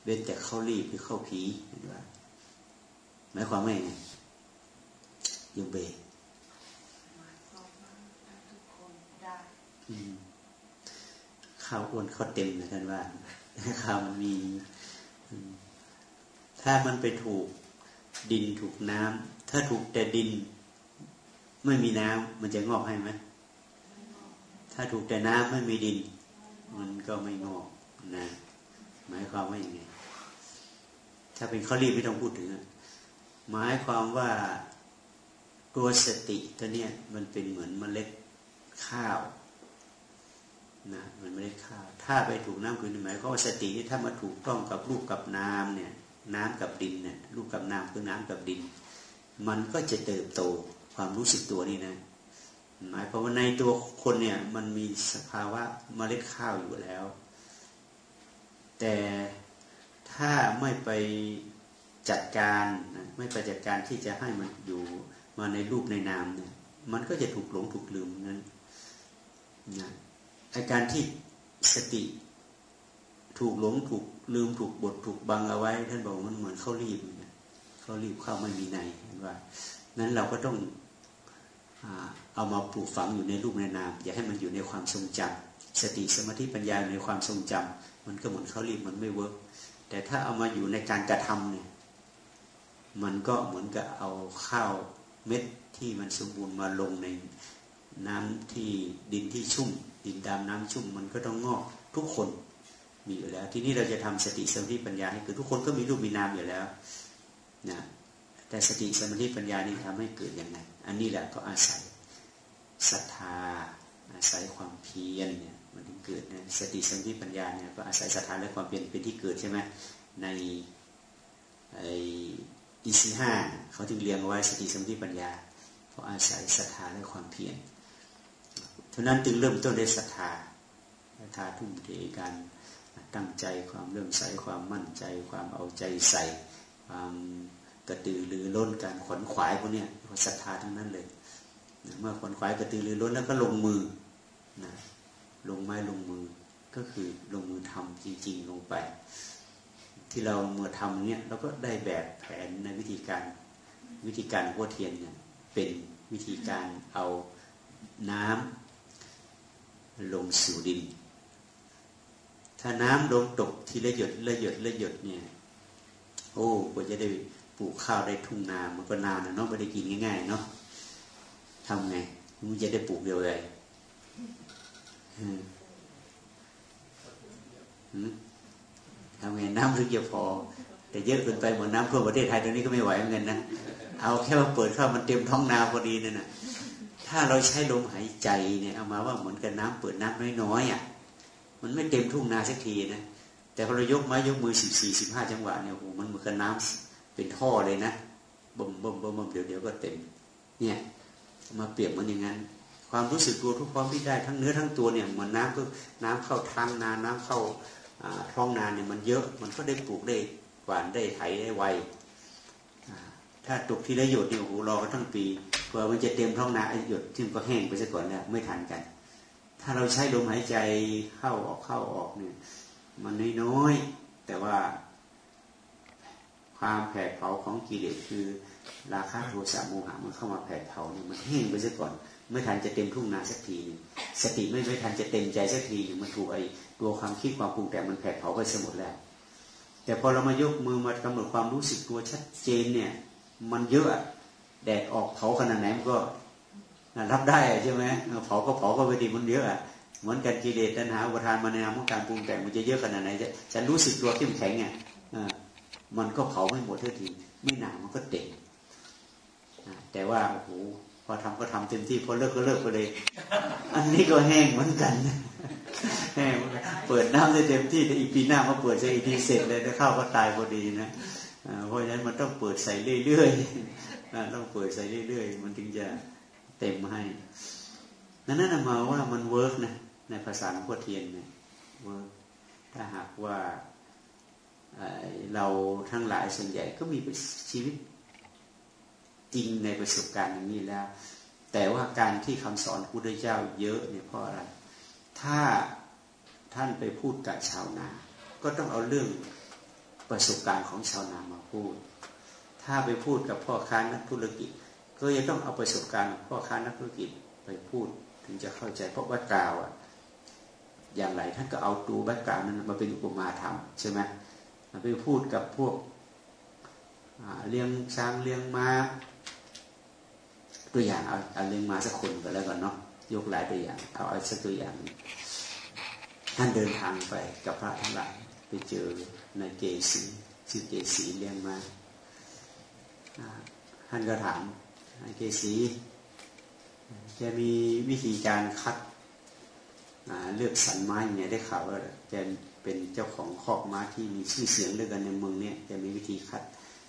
เว้นแต่ข้าวรีบหรือข้าวผีอันว่าหมายความว่าไงยูเบข้าวอ้วนข้าวเต็มนะท่านว่าข้าวมันมี ถ้ามันไปถูกดินถูกน้ำถ้าถูกแต่ดิน ไม่มีน้ำมันจะงอกให้ไหม ถ้าถูกแต่น้ำไม่มีดิน มันก็ไม่งอกนะหมายความว่าอย่างไงถ้าเป็นข้อรีบไม่ต้องพูดถึงหมายความว่าตัวสติตัวเนี้ยมันเป็นเหมือนเมล็ดข้าวนะมันไม่ได้ข้าวถ้าไปถูกน้ำคือหมายความว่าสตินี่ถ้ามาถูกต้องกับรูปกับน้ำเนี่ย น้ำกับดินเนี่ยรูปกับน้ำคือน้ำกับดิน มันก็จะเติบโตความรู้สึกตัวนี่นะ หมายความว่าในตัวคนเนี่ยมันมีสภาวะเมล็ดข้าวอยู่แล้ว แต่ถ้าไม่ไปจัดการไม่ไปจัดการที่จะให้มันอยู่มาในรูปในนามเนี่ยมันก็จะถูกหลงถูกลืมนั้นนะอาการที่สติถูกหลงถูกลืมถูกบทถูกบังเอาไว้ ท่านบอกมันเหมือนเข้ารีบเขารีบเข้าไม่มีในว่านั้นเราก็ต้อง เอามาปลูกฝังอยู่ในรูปในนาม อย่าให้มันอยู่ในความทรงจำสติสมาธิปัญญาในความทรงจำมันก็เหมือนเขารีบมันไม่เวิร์กแต่ถ้าเอามาอยู่ในการกระทำเนี่ยมันก็เหมือนกับเอาข้าวเม็ดที่มันสมบูรณ์มาลงในน้ำที่ดินที่ชุ่ม ดินดำน้ำชุ่ม มันก็ต้องงอกทุกคนมีอยู่แล้ว ทีนี้เราจะทำสติสมาธิปัญญาให้คือทุกคนก็มีรูปมีนามอยู่แล้วนะแต่สติสมาธิปัญญานี่ทำให้เกิดยังไง อันนี้แหละก็อาศัยศรัทธา อาศัยความเพียรเนี่ยมันถึงเกิดนะสติสัมาธิปัญญาเนี่ยก็อาศัยศรัทธาและความเพียรเป็นที่เกิดใช่ไหมในไออีซีห้าเขาจึงเรียงไว้สติสัมาธิปัญญาเพราะอาศัยศรัทธาและความเพียรเท่านั้นจึงเริ่มต้นด้วยศรัทธาศรัทธาทุ่มเทการตั้งใจความเริ่มใส่ความมั่นใจ ความเอาใจใส่ ความกระตือรือร้นการขวนขวายพวกเนี้ ศรัทธาทั้งนั้นเลยเมื่อขวนขวายกระตือรือร้นแล้วก็ลงมือนะลงไม้ลงมือก็คือลงมือทำจริง ๆ ลงไป ที่เราเมื่อทำเนี่ยเราก็ได้แบบแผนในวิธีการวิธีการหัวเทียนเนี่ยเป็นวิธีการเอาน้ำลงสู่ดิน ถ้าน้ำลงตกทีละหยดละหยดละหยดเนี่ย โอ้กว่าจะได้ ปลูกข้าวได้ทุ่งนา มันก็นานนะเนาะไม่ได้กินง่ายๆเนาะทำไงมันจะได้ปลูกเดียวเลยทำไงน้ำหรือเยอะพอ แต่เยอะเกินไปเหมือนน้ำท่วมประเทศไทยตรงนี้ก็ไม่ไหวเหมือนกันนะเอาแค่ว่าเปิดเข้ามันเต็มท้องนาพอดีนั่นนะถ้าเราใช้ลมหายใจเนี่ยเอามาว่าเหมือนกับน้ำเปิดน้ำน้อยๆอะ มันไม่เต็มทุ่งนาสักทีนะแต่พอเรายกไม้ยกมือสิบสี่สิบห้าจังหวะเนี่ยโอ้โหมันเหมือนกับน้ำ เป็นท่อเลยนะบ่มบ่มบ่มเดี๋ยวเดี๋ยวก็เต็ม เนี่ย มาเปรียบมือนอย่างนั้น ความรู้สึกตัวทุกความที่ได้ทั้งเนื้อทั้งตัวเนี่ยเหมือนน้ำก็น้ำเข้าทางนาน้ำเข้าท้องนาเนี่ยมันเยอะ มันก็ได้ปลูกได้หวานได้ไถได้ไวถ้าตกทีละหยดเนี่ยโอ้โหรอกันทั้งปีเพื่อมันจะเต็มท้องนาไอ้หยดที่มันก็แห้งไปซะก่อนแล้วไม่ทันกัน ถ้าเราใช้ลมหายใจเข้าออกเข้าออกเนี่ย มันน้อยๆแต่ว่า ความแผดเผาของกิเลสคือ ราคะโทสะโมหะมันเข้ามาแผดเผาเนี่ยมันแห้งไปซะก่อน ไม่ทันจะเต็มทุ่งนาสักทีนึงสติไม่ไม่ทันจะเต็มใจสักทีนึงมันถูกไอ้ตัวความคิดความปรุงแต่มันแผดเผาไปสมดแล้ว แต่พอเรามายกมือมากำหนดความรู้สึกตัวชัดเจนเนี่ย มันเยอะแดดออกเผาขนาดไหนมันก็รับได้ใช่ไหมเผาก็เผาก็ไปดีมันเยอะอะเหมือนกันกิเลสตัณหาอุปทานมาในนามของการปรุงแต่งมันจะเยอะขนาดไหนจะฉันรู้สึกตัวเข้มแข็งไง มันก็เผาไม่หมดเท่าที ไม่หนามันก็เต็มแต่ว่าโอ้โหพอทำก็ทำเต็มที่พอเลิกก็เลิกไปเลย อันนี้ก็แห้งเหมือนกันแห้งเปิดน้ำได้เต็มที่แต่อีปีหน้ามาเปิดใส่อีทีเสร็จเลยถ้าเข้าก็ตายพอดีนะเพราะฉะนั้นมันต้องเปิดใส่เรื่อยๆต้องเปิดใส่เรื่อยๆมันถึงจะเต็มให้นั่นนั่นมาว่ามัน work นะในภาษาหลวงพ่อเทียนเนี่ย work ถ้าหากว่า เราทั้งหลายส่วนใหญ่ก็มีชีวิตจริงในประสบการณ์อย่างนี้แล้ว แต่ว่าการที่คำสอนพุทธเจ้าเยอะเนี่ยเพราะอะไร ถ้าท่านไปพูดกับชาวนา ก็ต้องเอาเรื่องประสบการณ์ของชาวนามาพูด ถ้าไปพูดกับพ่อค้านักธุรกิจ ก็จะต้องเอาประสบการณ์พ่อค้านักธุรกิจไปพูดถึงจะเข้าใจเพราะว่ากล่าวอะอย่างไรท่านก็เอาตูแบ็กกราวนั้นมาเป็นอุปมาธรรมใช่ไหม ไปพูดกับพวกเลี้ยงช้างเลี้ยงม้า ตัวอย่างเอาเอาเลี้ยงม้าสักคนก็แล้วกันเนาะยกหลายตัวอย่าง เอาเอาสักตัวอย่าง ท่านเดินทางไปกับพระทั้งหลายไปเจอนายเกศีชื่อเกศีเลี้ยงม้าท่านก็ถามนายเกศีจะมีวิธีการคัดเลือกสรรไม้ไงได้ข่าวว่าแก เป็นเจ้าของคอกม้าที่มีชื่อเสียงเรื่องกันในเมืองเนี่ยจะมีวิธีคัด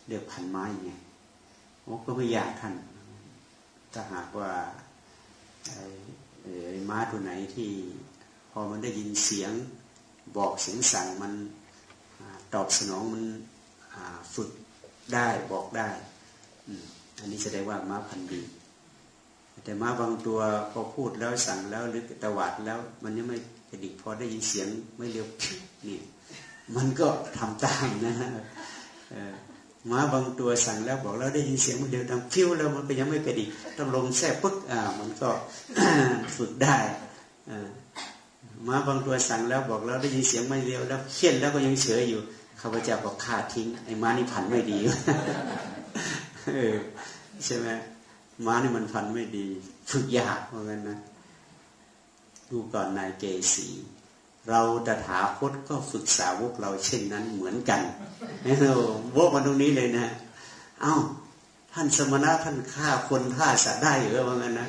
เลือกพันไม้ไงโอ้ก็ไม่ยากท่าน ถ้าหากว่าไอ้ม้าตัวไหนที่พอมันได้ยินเสียงบอกเสียงสั่งมันตอบสนองมันฝึกได้บอกได้อันนี้แสดงว่าม้าพันธุ์ดี แต่ม้าบางตัวพอพูดแล้วสั่งแล้วหรือตวัดแล้วมันยังไม่ กระดิกพอได้ยินเสียงไม่เร็วนี่ มันก็ทำตามนะฮะม้าบางตัวสั่งแล้วบอกแล้วได้ยินเสียงมันเร็วดังพิ้วแล้วมันก็ยังไม่กระดิกต้องลงแทบปึ๊กอ่ามันก็ฝึกได้ม้าบางตัวสั่งแล้วบอกแล้วได้ยินเสียงไม่เร็วแล้วเขียนแล้วก็ยังเฉยอยู่ข้าพเจ้าบอกขาดทิ้งไอ้ม้านี่ผันไม่ดีใช่ไหมม้านี่มันพันไม่ดี ฝึกยากเหมือนกันนะ ดูก่อนนายเกสี เราตถาคตก็ฝึกสาวกเราเช่นนั้นเหมือนกันนี่เราโวกมาตรงนี้เลยนะ เอา้า ท่านสมณะท่านฆ่าคนฆ่าสัตว์ได้หรือว่างั้นนะ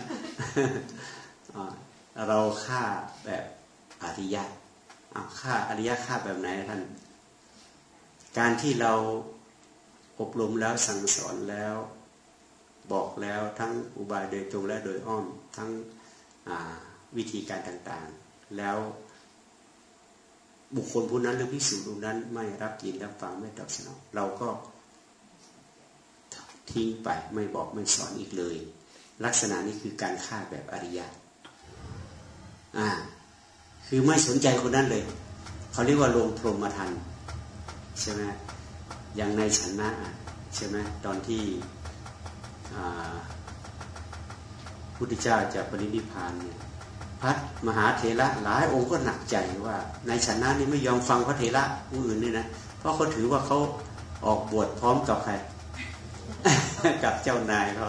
เราฆ่าแบบอริยะเอาฆ่าอริยะฆ่าแบบไหนท่าน การที่เราอบรมแล้วสั่งสอนแล้วบอกแล้วทั้งอุบายโดยตรงและโดยอ้อมทั้ง วิธีการต่างๆ แล้วบุคคลผู้นั้นหรือพิสูจน์นั้น ไม่รับยินรับฟังไม่ตอบสนองเราก็ทิ้งไปไม่บอกไม่สอนอีกเลย ลักษณะนี้คือการฆ่าแบบอริยะอ่า คือไม่สนใจคนนั้นเลย เขาเรียกว่าลงพรหมทันใช่ไหมอย่างในชนะใช่ไหมตอนที่พุทธเจ้าจะปรินิพานเนี่ย พระมหาเถระหลายองค์ก็หนักใจว่า ในชนะนี้ไม่ยอมฟังพระเถระผู้อื่นนี่นะเพราะเขาถือว่าเขาออกบวชพร้อมกับใคร กับเจ้านายเขา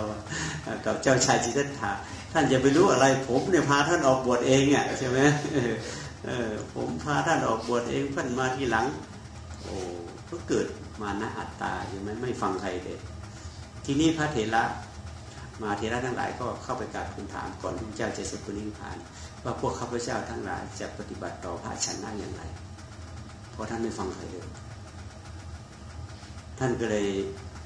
กับเจ้าชายจิตตถาท่านจะไปรู้อะไร ผมเนี่ยพาท่านออกบวชเองอะใช่ไหมเออผมพาท่านออกบวชเองท่านมาทีหลัง โอ้ก็เกิดมานะอัตตาใช่ไหมไม่ฟังใครเลยทีนี้พระเถระมาเถระทั้งหลายก็เข้าไปกราบทูลถามก่อนที่พระเจ้าจะเสด็จปรินิพพาน ว่าพวกข้าพเจ้าทั้งหลายจะปฏิบัติต่อพระชนะอย่างไร เพราะท่านไม่ฟังใครเลย ท่านก็เลย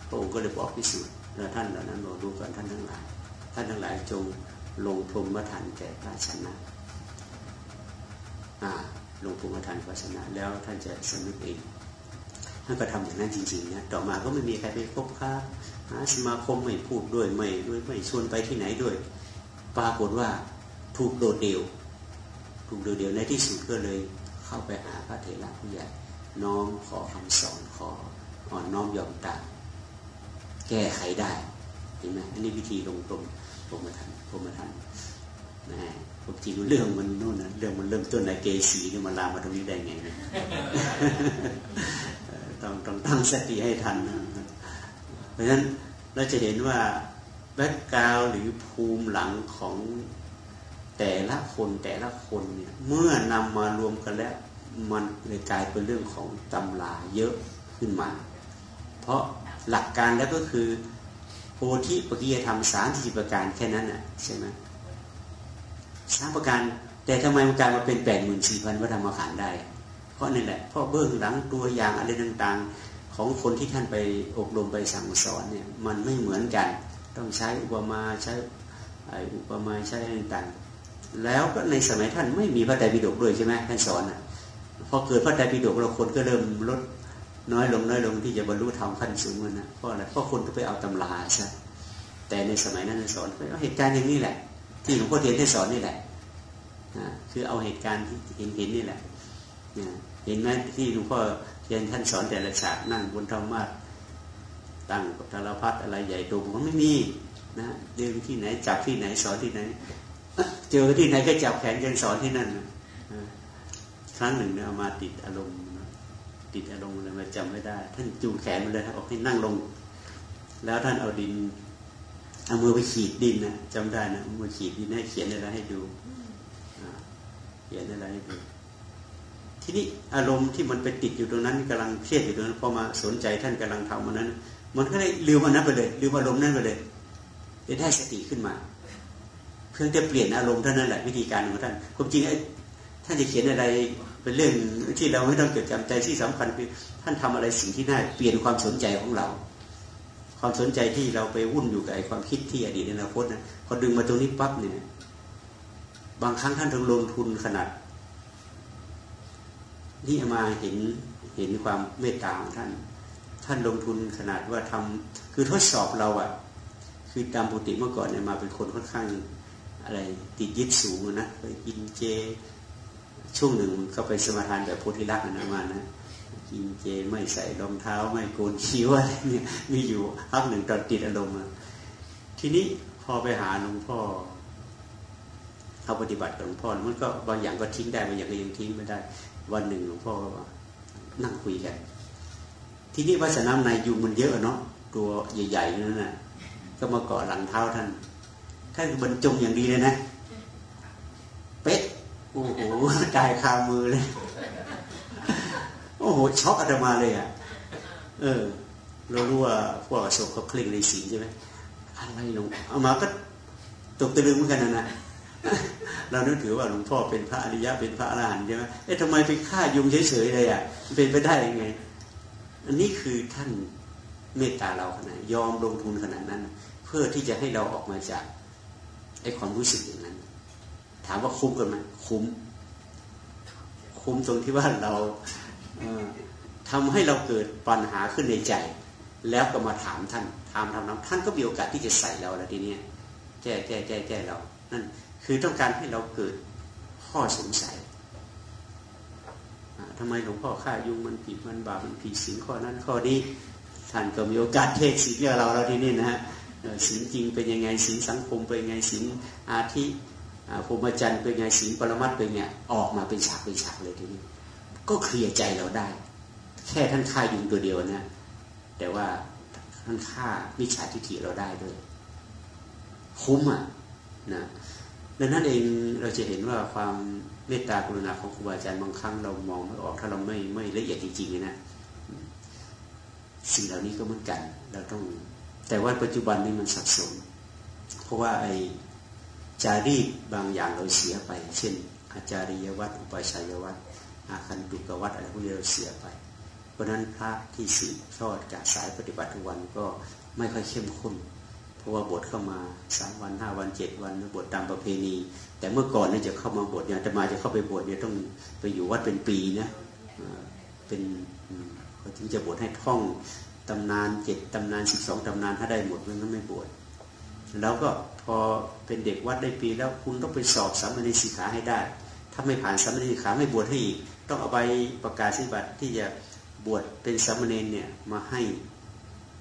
พระองค์ก็เลยบอกพิสูจน์แล้วท่านเหล่านั้นบอกดูก่อนท่านทั้งหลาย ท่านทั้งหลายจงลงพรหมทันแก่พระชนะลงพรหมทันพระชนะ แล้วท่านจะสำนึกเองท่านก็ทำอย่างนั้นจริงๆนะต่อมาก็ไม่มีใครไปพบค้าหาสมาคมไม่พูดด้วยไม่ด้วยไม่ชวนไปที่ไหนด้วย ปรากฏว่า ถูกโดดเดี่ยว ถูกโดดเดี่ยวในที่สุดก็เลยเข้าไปหาพระเถระผู้ใหญ่น้อมขอคำสอนขออ่อนน้อมยอมตามแก้ไขได้เห็นไหมอันนี้วิธีลงตรงพรมทันพรมทันนะผมจริงเรื่องมันนู่นนะเรื่องมันเริ่มต้นในเกสีนี่มันลามมาตรงนี้ได้ไงต้องต้องตั้งสติให้ทันนะเพราะฉะนั้นเราจะเห็นว่าแบ็กกราวหรือภูมิหลังของ แต่ละคนแต่ละคนเนี่ยเมื่อนำมารวมกันแล้วมันเลยกลายเป็นเรื่องของตำราเยอะขึ้นมา เพราะหลักการแล้วก็คือโพธิปกิยธรรมสามสิบประการแค่นั้นน่ะใช่ไหมสามประการแต่ทำไมมันกลายมาเป็นแปดหมื่นสี่พันวัธรรมขันได้ เพราะนี่แหละเพราะเบื้องหลังตัวอย่างอะไรต่างๆ ของคนที่ท่านไปอบรมไปสั่งสอนเนี่ยมันไม่เหมือนกัน ต้องใช้อุปมาใช้อุปมาใช้ต่าง แล้วก็ในสมัยท่านไม่มีพระไตรปิฎกด้วยใช่ไหมท่านสอนอะพอเกิดพระไตรปิฎกเราคนก็เริ่มลดน้อยลงน้อยลงที่จะบรรลุธรรมขั้นสูงนะเพราะอะไรเพราะคนก็ไปเอาตำราใช่แต่ในสมัยนั้นสอนก็เหตุการณ์อย่างนี้แหละ ที่หลวงพ่อเทียนได้สอนนี่แหละคือเอาเหตุการณ์ที่เห็นเห็นนี่แหละเห็นไหมที่หลวงพ่อเทียนท่านสอนแต่ละฉากนั่งบนธรรมะตั้งกับธารพัดอะไรใหญ่โตมันไม่มีนะเรื่องที่ไหนจับที่ไหนสอนที่ไหน เจอที่ไหนก็จับแขนกันสอนที่นั่นครั้งหนึ่งเนี่ยเอามาติดอารมณ์ติดอารมณ์อะไรมาจำไม่ได้ ท่านจูงแขนมาเลยครับบอกให้นั่งลง แล้วท่านเอาดินเอามือไปขีดดินนะจำได้นะมือขีดดินให้เขียนอะไรให้ดูเขียนอะไรให้ดูทีนี้อารมณ์ที่มันไปติดอยู่ตรงนั้นกำลังเครียดอยู่ตรงนั้นพอมาสนใจท่านกำลังทำมันนั้น มันก็เลยลืมอันนั้นไปเลยลืมอารมณ์นั้นไปเลยจะได้สติขึ้นมา เพื่อจะเปลี่ยนอารมณ์เท่านั้นแหละวิธีการของท่านความจริงท่านจะเขียนอะไรเป็นเรื่องที่เราไม่ต้องเกิดจำใจที่สำคัญคือท่านทำอะไรสิ่งที่น่าเปลี่ยนความสนใจของเรา ความสนใจที่เราไปวุ่นอยู่กับไอ้ความคิดที่อดีตในอนาคตนะพอดึงมาตรงนี้ปั๊บเนี่ยบางครั้งท่านต้องลงทุนขนาดนี่มาเห็นเห็นความเมตตาของท่าน ท่านลงทุนขนาดว่าทำคือทดสอบเราอะ่ะ คือตามปกติเมื่อก่อนเนี่ยมาเป็นคนค่อนข้าง อะไรติดยึดสูงนะไปกินเจ ช่วงหนึ่งก็ไปสมาทานแบบโพธิลักษณ์นะมานะกินเจไม่ใส่รองเท้าไม่โกนคิ้วอะไรเนี่ยมีอยู่พักหนึ่งตอนติดอารมณ์ทีนี้พอไปหาหลวงพ่อเขาปฏิบัติกับหลวงพ่อมันก็บางอย่างก็ทิ้งได้บางอย่างก็ยังทิ้งไม่ได้ วันหนึ่งหลวงพ่อก็นั่งคุยกันทีนี้วัฒนธรรมในยุงมันเยอะเนาะตัวใหญ่ๆนั่นน่ะก็มาเกาะหลังเท้าท่าน ท่านบรรจงอย่างดีเลยนะ เป๊ะโอ้โหตายคามือเลย โอ้โหช็อกอาตมาเลยอะ เออ เรารู้ว่าพวกศพเขาเคร่งในสีใช่ไหมอะไรหลวงเอามาก็ตกตะลึงเหมือนกันนะนะเรานึกถือว่าหลวงพ่อเป็นพระอริยะเป็นพระอรหันต์ใช่ไหมเอ๊ะทำไมไปฆ่ายุงเฉยๆเลยอะเป็นไปได้ยังไง อันนี้คือท่านเมตตาเราขนาดยอมลงทุนขนาดนั้น เพื่อที่จะให้เราออกมาจาก ไอ้ความรู้สึกอย่างนั้น ถามว่าคุ้มกันไหมคุ้ม คุ้มตรงที่ว่าเราทำให้เราเกิดปัญหาขึ้นในใจ แล้วก็มาถามท่านถามทำน้ำท่านก็มีโอกาสที่จะใส่เราแล้วทีนี้แก้แก้แก้แก้เรา นั่นคือต้องการให้เราเกิดข้อสงสัยทำไมหลวงพ่อฆ่ายุงมันผิดมันบาปมันผิดสิ่งข้อนั้นข้อนี้ท่านก็มีโอกาสเทศสิ่งกับเราแล้วทีนี้นะฮะ สิ่งจริงเป็นยังไงสิ่งสังคมเป็นยังไงสิ่งอาทิภูมิจันทร์เป็นยังไงศีลปรมัตเป็นยังไงออกมาเป็นฉากเป็นฉากเลยทีนี้ ก็เคลียร์ใจเราได้ แค่ท่านฆ่ายุงตัวเดียวนะ แต่ว่าท่านฆ่ามิจฉาทิฏฐิเราได้ด้วยคุ้มอะนะดังนั้นเองเราจะเห็นว่าความเมตตากรุณาของครูบาอาจารย์บางครั้งเรามองไม่ออกถ้าเราไม่ไม่ละเอียดจริงๆนะสิ่งเหล่านี้ก็เหมือนกัน เราต้อง แต่ว่าปัจจุบันนี้มันสับสนเพราะว่าไอจารีตบางอย่างเราเสียไป เช่น อาจาริยวัตรอุปชัยวัตรอาคันตุกวัตรอะไรพวกนี้เราเสียไป เพราะนั้นพระที่สืบทอดจากสายปฏิบัติทุกวันก็ไม่ค่อยเข้มข้นเพราะว่าบทเข้ามาสามวันห้าวันเจ็ดวันบทตามประเพณี แต่เมื่อก่อนเนี่ยจะเข้ามาบทเนี่ยจะมาจะเข้าไปบทเนี่ยต้องไปอยู่วัดเป็นปีนะเป็นถึงจะบทให้ท่อง ตำนานเจ็ดตำนานสิบสองตำนานถ้าได้หมดมันก็ไม่บวชแล้วก็พอเป็นเด็กวัดได้ปีแล้วคุณต้องไปสอบสามเณรสิกขาให้ได้ ถ้าไม่ผ่านสามเณรสิกขาไม่บวชให้อีก ต้องเอาใบประกาศสิบัตรที่จะบวชเป็นสามเณรเนี่ยมาให้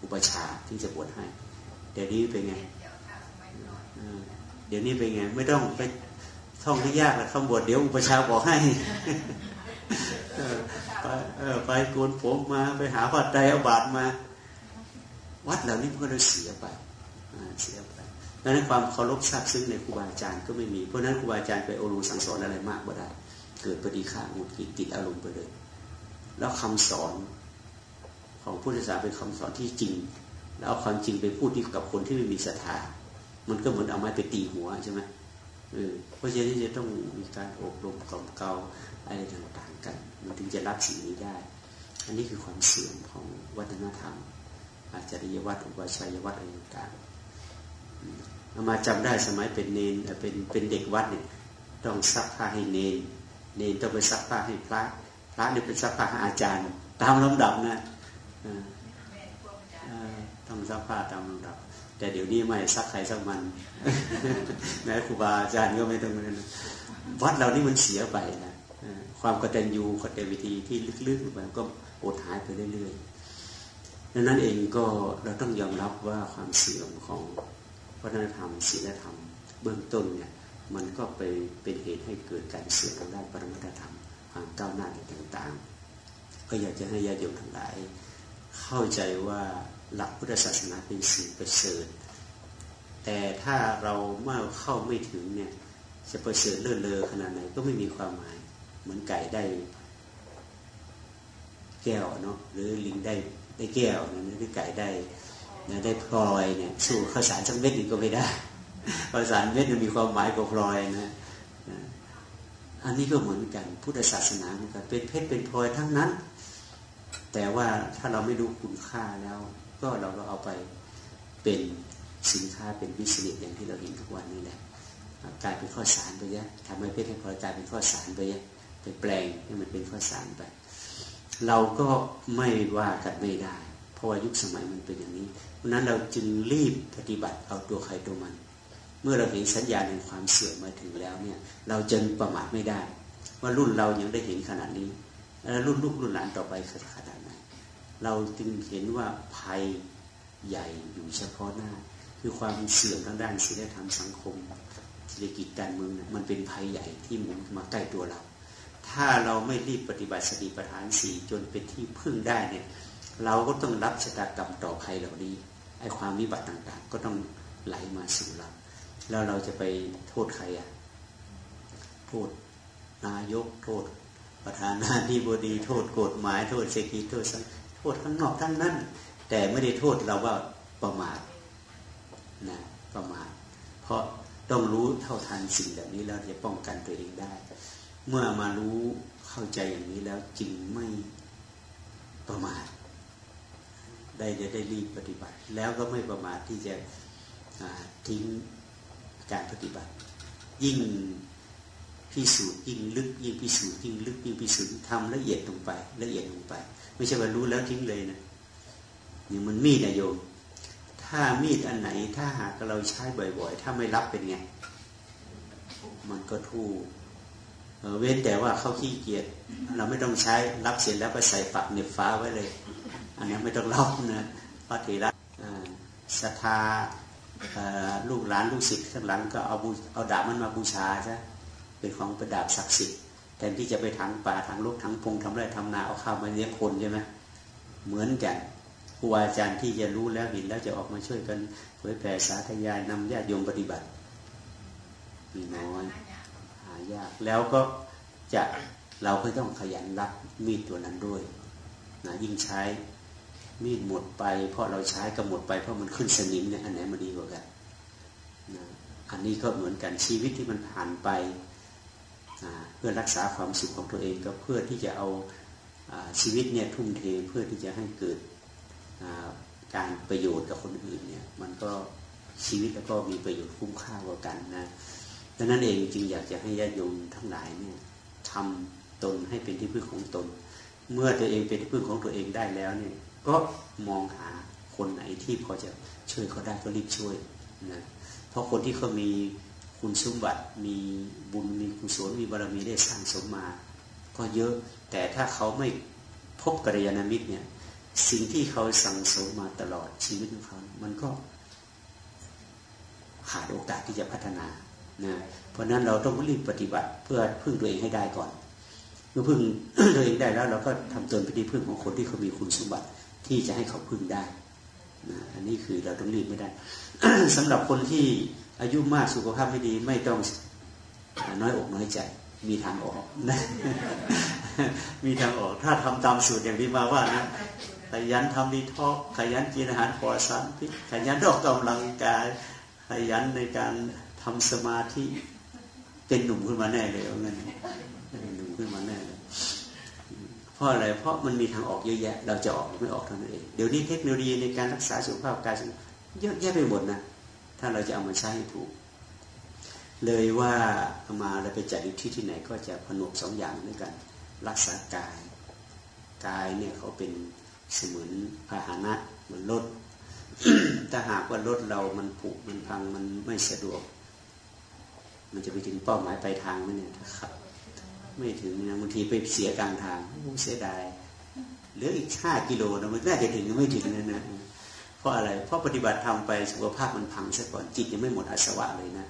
อุปชาที่จะบวชให้เดี๋ยวนี้เป็นไงเดี๋ยวนี้เป็นไงไม่ต้องไปท่องที่ยากแล้วคำบวชเดี๋ยวอุปชาบอกให้ ไปไปโกนผมมาไปหาวัดใจเอาบาตรมา วัดเหล่านี้มันก็เลยเสียไปเสียไปดังนั้นความเคารพซาบซึ้งในครูบาอาจารย์ก็ไม่มีเพราะนั้นครูบาอาจารย์ไปโอรมสั่งสอนอะไรมากก็ได้ เกิดปฏิฆาหงุดหงิดติดอารมณ์ไปเลย แล้วคำสอนของพุทธศาสนาเป็นคำสอนที่จริง แล้วเอาความจริงไปพูดที่กับคนที่ไม่มีศรัทธามันก็เหมือนเอาไม้ไปตีหัวใช่ไหมเออเพราะฉะนั้นจะต้องมีการอบรมกล่อมเกลาอะไรต่างๆกัน มันถึงจะรับสิ่งนี้ได้ อันนี้คือความเสื่อมของวัฒนธรรม อาจารยวัตรอุบาชัยวัตรอะไรต่างๆมาจำได้สมัยเป็นเนนเป็นเป็นเด็กวัดเนี่ยต้องซักผ้าให้เนน เนนต้องไปซักผ้าให้พระ พระเนี่ยเป็นซักผ้าให้อาจารย์ ตามลำดับนะต้องซักผ้าตามลำดับ แต่เดี๋ยวนี้ไม่ซักใครสักมันแม้ครูบาอาจารย์ก็ไม่ต้องนั้นวัดเรานี่มันเสียไปนะ ความกตัญญูกตวิธีที่ลึกๆไปก็อดหายไปเรื่อยๆดังนั้นเองก็เราต้องยอมรับว่าความเสื่อมของวัฒนธรรมศีลธรรม เบื้องต้นเนี่ยมันก็ไปเป็นเหตุให้เกิดการเสื่อมทางด้านปรมัตธรรมความก้าวหน้าต่างๆ ก็อยากจะให้ญาติโยมทั้งหลาย เข้าใจว่าหลักพุทธศาสนาเป็นสิ่งประเสริฐแต่ถ้าเราเมื่อเข้าไม่ถึงเนี่ยจะประเสริฐเลื่อนเลอขนาดไหนก็ไม่มีความหมาย เหมือนไก่ได้แก้วเนาะหรือลิงได้ได้แก้วนะหรือไก่ได้ได้พลอยเนี่ยสู้ข้าวสารสักเม็ดนึงก็ไม่ได้ข้าวสารเม็ดมันมีความหมายกว่าพลอยนะอันนี้ก็เหมือนกันพุทธศาสนาเหมือนกันเป็นเพชรเป็นพลอยทั้งนั้น แต่ว่าถ้าเราไม่รู้คุณค่าแล้ว ก็เราก็เอาไปเป็นสินค้าเป็นวิสเนสอย่างที่เราเห็นทุกวันนี้แหละกลายเป็นข้อสารไปเยอะทำให้เพชรให้พลอยกลายเป็นข้อสารไปเยอะ ไปแปลงให้มันเป็นข้อสารไป เราก็ไม่ว่ากันไม่ได้ เพราะว่ายุคสมัยมันเป็นอย่างนี้ เพราะนั้นเราจึงรีบปฏิบัติเอาตัวใครตัวมัน เมื่อเราเห็นสัญญาณแห่งความเสื่อมมาถึงแล้วเนี่ย เราจึงประมาทไม่ได้ ว่ารุ่นเรายังได้เห็นขนาดนี้แล้วรุ่นลูกรุ่นหลานต่อไปขนาดไหนเราจึงเห็นว่าภัยใหญ่อยู่เฉพาะหน้า คือความเสื่อมทางด้านศีลธรรมสังคมเศรษฐกิจการเมืองมันเป็นภัยใหญ่ที่หมุนมาใกล้ตัวเรา ถ้าเราไม่รีบปฏิบัติสติปัฏฐานสี่จนเป็นที่พึ่งได้เนี่ย เราก็ต้องรับชะตากรรมต่อภัยเหล่านี้ไอ้ความวิบัติต่าง ๆ ก็ต้องไหลมาสู่เราแล้วเราจะไปโทษใครอะโทษนายกโทษ ประธานาธิบดีโทษกฎหมายโทษเศรษฐกิจโทษโทษทั้งนอกทั้งนั้น แต่ไม่ได้โทษเราว่าประมาทนะประมาทเพราะต้องรู้เท่าทันสิ่งแบบนี้แล้วจะป้องกันตัวเองได้ เมื่อมารู้เข้าใจอย่างนี้แล้วจึงไม่ประมาทได้จะได้รีบปฏิบัติ แล้วก็ไม่ประมาทที่จะทิ้งการปฏิบัติ ยิ่งพิสูจน์ยิ่งลึก ยิ่งพิสูจน์ยิ่งลึกยิ่งพิสูจน์ทำละเอียดลงไป ละเอียดลงไป ไม่ใช่ว่ารู้แล้วทิ้งเลยนะอย่างมันมีดนะโยมถ้ามีดอันไหนถ้าหากเราใช้บ่อย ๆ ถ้าไม่รับเป็นไง มันก็ทู่ เว้นแต่ว่าเขาขี้เกียจเราไม่ต้องใช้รับเสร็จแล้วก็ใส่ฝักเหน็บฟ้าไว้เลย อันนี้ไม่ต้องเล่านะพระเถระศรัทธาลูกหลานลูกศิษย์ข้างหลังก็เอาเอาดาบมันมาบูชาใช่เป็นของประดาบศักดิ์สิทธิ์แทนที่จะไปทางป่าทางลูกทางพงทำไรทำนาเอาข้าวมาเลี้ยงคนใช่ไหมเหมือนกันครูอาจารย์ที่จะรู้แล้วเห็นแล้วจะออกมาช่วยกันเผยแผ่สาธยายนำญาติโยมปฏิบัติมีน้อยายาก แล้วก็จะเราก็ต้องขยันรับมีดตัวนั้นด้วยนะยิ่งใช้มีดหมดไป เพราะเราใช้ก็หมดไปเพราะมันขึ้นสนิมเนี่ยอันไหนมันดีกว่ากันนะอันนี้ก็เหมือนกันชีวิตที่มันผ่านไปเพื่อรักษาความสุขของตัวเองก็เพื่อที่จะเอาชีวิตเนี่ยทุ่มเทเพื่อที่จะให้เกิดการประโยชน์กับคนอื่นเนี่ยมันก็ชีวิตแล้วก็มีประโยชน์คุ้มค่ากว่ากันนะ ดังนั้นเองจึงอยากจะให้ญาติโยมทั้งหลายเนี่ยทำตนให้เป็นที่พึ่งของตน เมื่อตัวเองเป็นที่พึ่งของตัวเองได้แล้วเนี่ยก็มองหาคนไหนที่พอจะช่วยเขาได้ก็รีบช่วยนะเพราะคนที่เขามีคุณสมบัติมีบุญมีกุศลมีบารมีได้สร้างสมมา ก็เยอะแต่ถ้าเขาไม่พบกัลยาณมิตรเนี่ยสิ่งที่เขาสั่งสมมาตลอดชีวิตของเขา มันก็ขาดโอกาสที่จะพัฒนา นะเพราะนั้นเราต้องรีบปฏิบัติเพื่อพึ่งตัวเองให้ได้ก่อน เมื่อพึ่งตัวเองได้แล้ว เราก็ทำตนเป็นที่พึ่งของคนที่เขามีคุณสมบัติที่จะให้เขาพึ่งได้นะอันนี้คือเราต้องรีบไม่ได้สำหรับคนที่อายุมากสุขภาพไม่ดีไม่ต้องน้อยอกน้อยใจ มีทางออกนะมีทางออกถ้าทำตามสูตรอย่างที่มาว่านะขยันทำดีทอกขยันกินอาหารปลอดสารพิษขยันออกกำลังกายขยันในการ ทำสมาธิเป็นหนุ่มขึ้นมาแน่เลยเอาเงินเป็นหนุ่มขึ้นมาแน่เลยเพราะอะไรเพราะมันมีทางออกเยอะแยะ เราจะออกไม่ออกเท่านั้นเองเดี๋ยวนี้เทคโนโลยีในการรักษาสุขภาพกายเยอะแยะไปหมดนะถ้าเราจะเอามาใช้ให้ถูก เลยว่ามาเราไปจัดที่ที่ไหนก็จะผนวกสองอย่างด้วยกัน รักษากาย กายเนี่ยเขาเป็นเสมือนพาหนะเหมือนรถถ้าหากว่ารถเรามันผุมันพังมันไม่สะดวก มันจะไปถึงเป้าหมายปลายทางไหมเนี่ยครับไม่ถึงนะบางทีไปเสียกลางทางเสียดายเหลืออีกห้ากิโลนะมันน่าจะถึงไม่ถึงนะนะเพราะอะไรเพราะปฏิบัติทำไปสุขภาพมันพังซะก่อนจิตยังไม่หมดอาสวะเลยนะ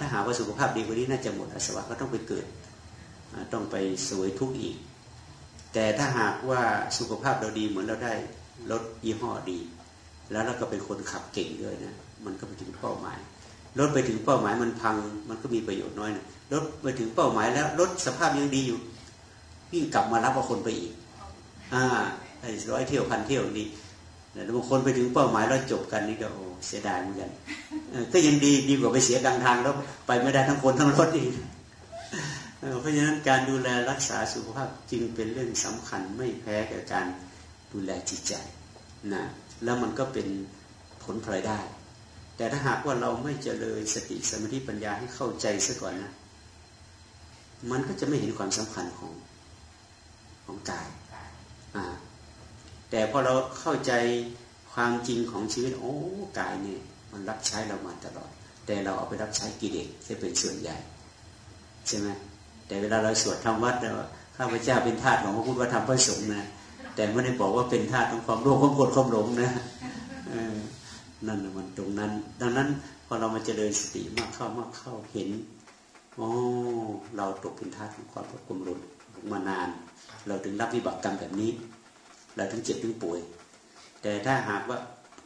ถ้าหาว่าสุขภาพดีกว่านี้น่าจะหมดอาสวะก็ต้องไปเกิด ต้องไปสวยทุกข์อีก แต่ถ้าหากว่าสุขภาพเราดีเหมือนเราได้รถยี่ห้อดี แล้วเราก็เป็นคนขับเก่งด้วยนะมันก็ไปถึงเป้าหมาย รถไปถึงเป้าหมายมันพัง มันก็มีประโยชน์น้อยนะรถไปถึงเป้าหมายแล้วรถสภาพยังดีอยู่วิ่งกลับมารับเอาคนไปอีก อ่าไอ้ร้อยเที่ยวพันเที่ยวนี่แต่บางคนไปถึงเป้าหมายแล้วจบกันนี่ก็โอ้เสียดายเหมือนกันก็ยังดีดีกว่าไปเสียกลางทางแล้วไปไม่ได้ทั้งคนทั้งรถอีกเพราะฉะนั้นการดูแลรักษาสุขภาพจึงเป็นเรื่องสำคัญไม่แพ้กับการดูแลจิตใจนะแล้วมันก็เป็นผลพลอยได้ แต่ถ้าหากว่าเราไม่เจริญสติสมาธิปัญญาให้เข้าใจซะก่อนนะมันก็จะไม่เห็นความสำคัญของของกายอ่าแต่พอเราเข้าใจความจริงของชีวิตโอ้กายเนี่ยมันรับใช้เรามาตลอด แต่เราเอาไปรับใช้กิเลสจะเป็นส่วนใหญ่ใช่ไหมแต่เวลาเราสวดทำวัดเราข้าพเจ้าเป็นทาสของพระพุทธธรรมพระสงฆ์นะแต่ไม่ได้บอกว่าเป็นทาสของความโลภความโกรธความหลงนะ นั่นมันตรงนั้น ดังนั้นพอเรามาเจริญสติมากเข้ามากเข้าเห็นโอ้เราตกเป็นทาสของความโกรธความหลงมานาน เราถึงรับวิบากกรรมแบบนี้ เราถึงเจ็บถึงป่วย แต่ถ้าหากว่า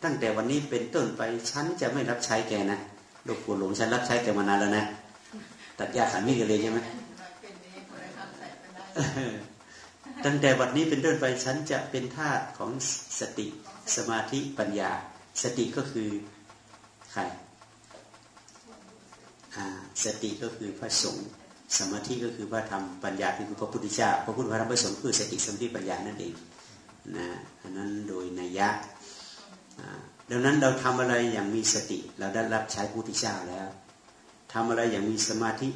ตั้งแต่วันนี้เป็นต้นไปฉันจะไม่รับใช้แกนะลูกปวดหลงฉันรับใช้แกมานานแล้วนะตัดยาขันมีกันเลยใช่ไหมตั้งแต่วันนี้เป็นต้นไปฉันจะเป็นทาสของสติสมาธิปัญญา สติก็คือใครสติก็คือพระสงฆ์สมาธิก็คือพระธรรมปัญญาคือพระพุทธเจ้าพระพุทธพระธรรมพระสงฆ์คือสติสมาธิปัญญานั่นเองนะอันนั้นโดยนัยยะดังนั้นเราทำอะไรอย่างมีสติเราได้รับใช้พุทธเจ้าแล้วทำอะไรอย่างมีสมาธิ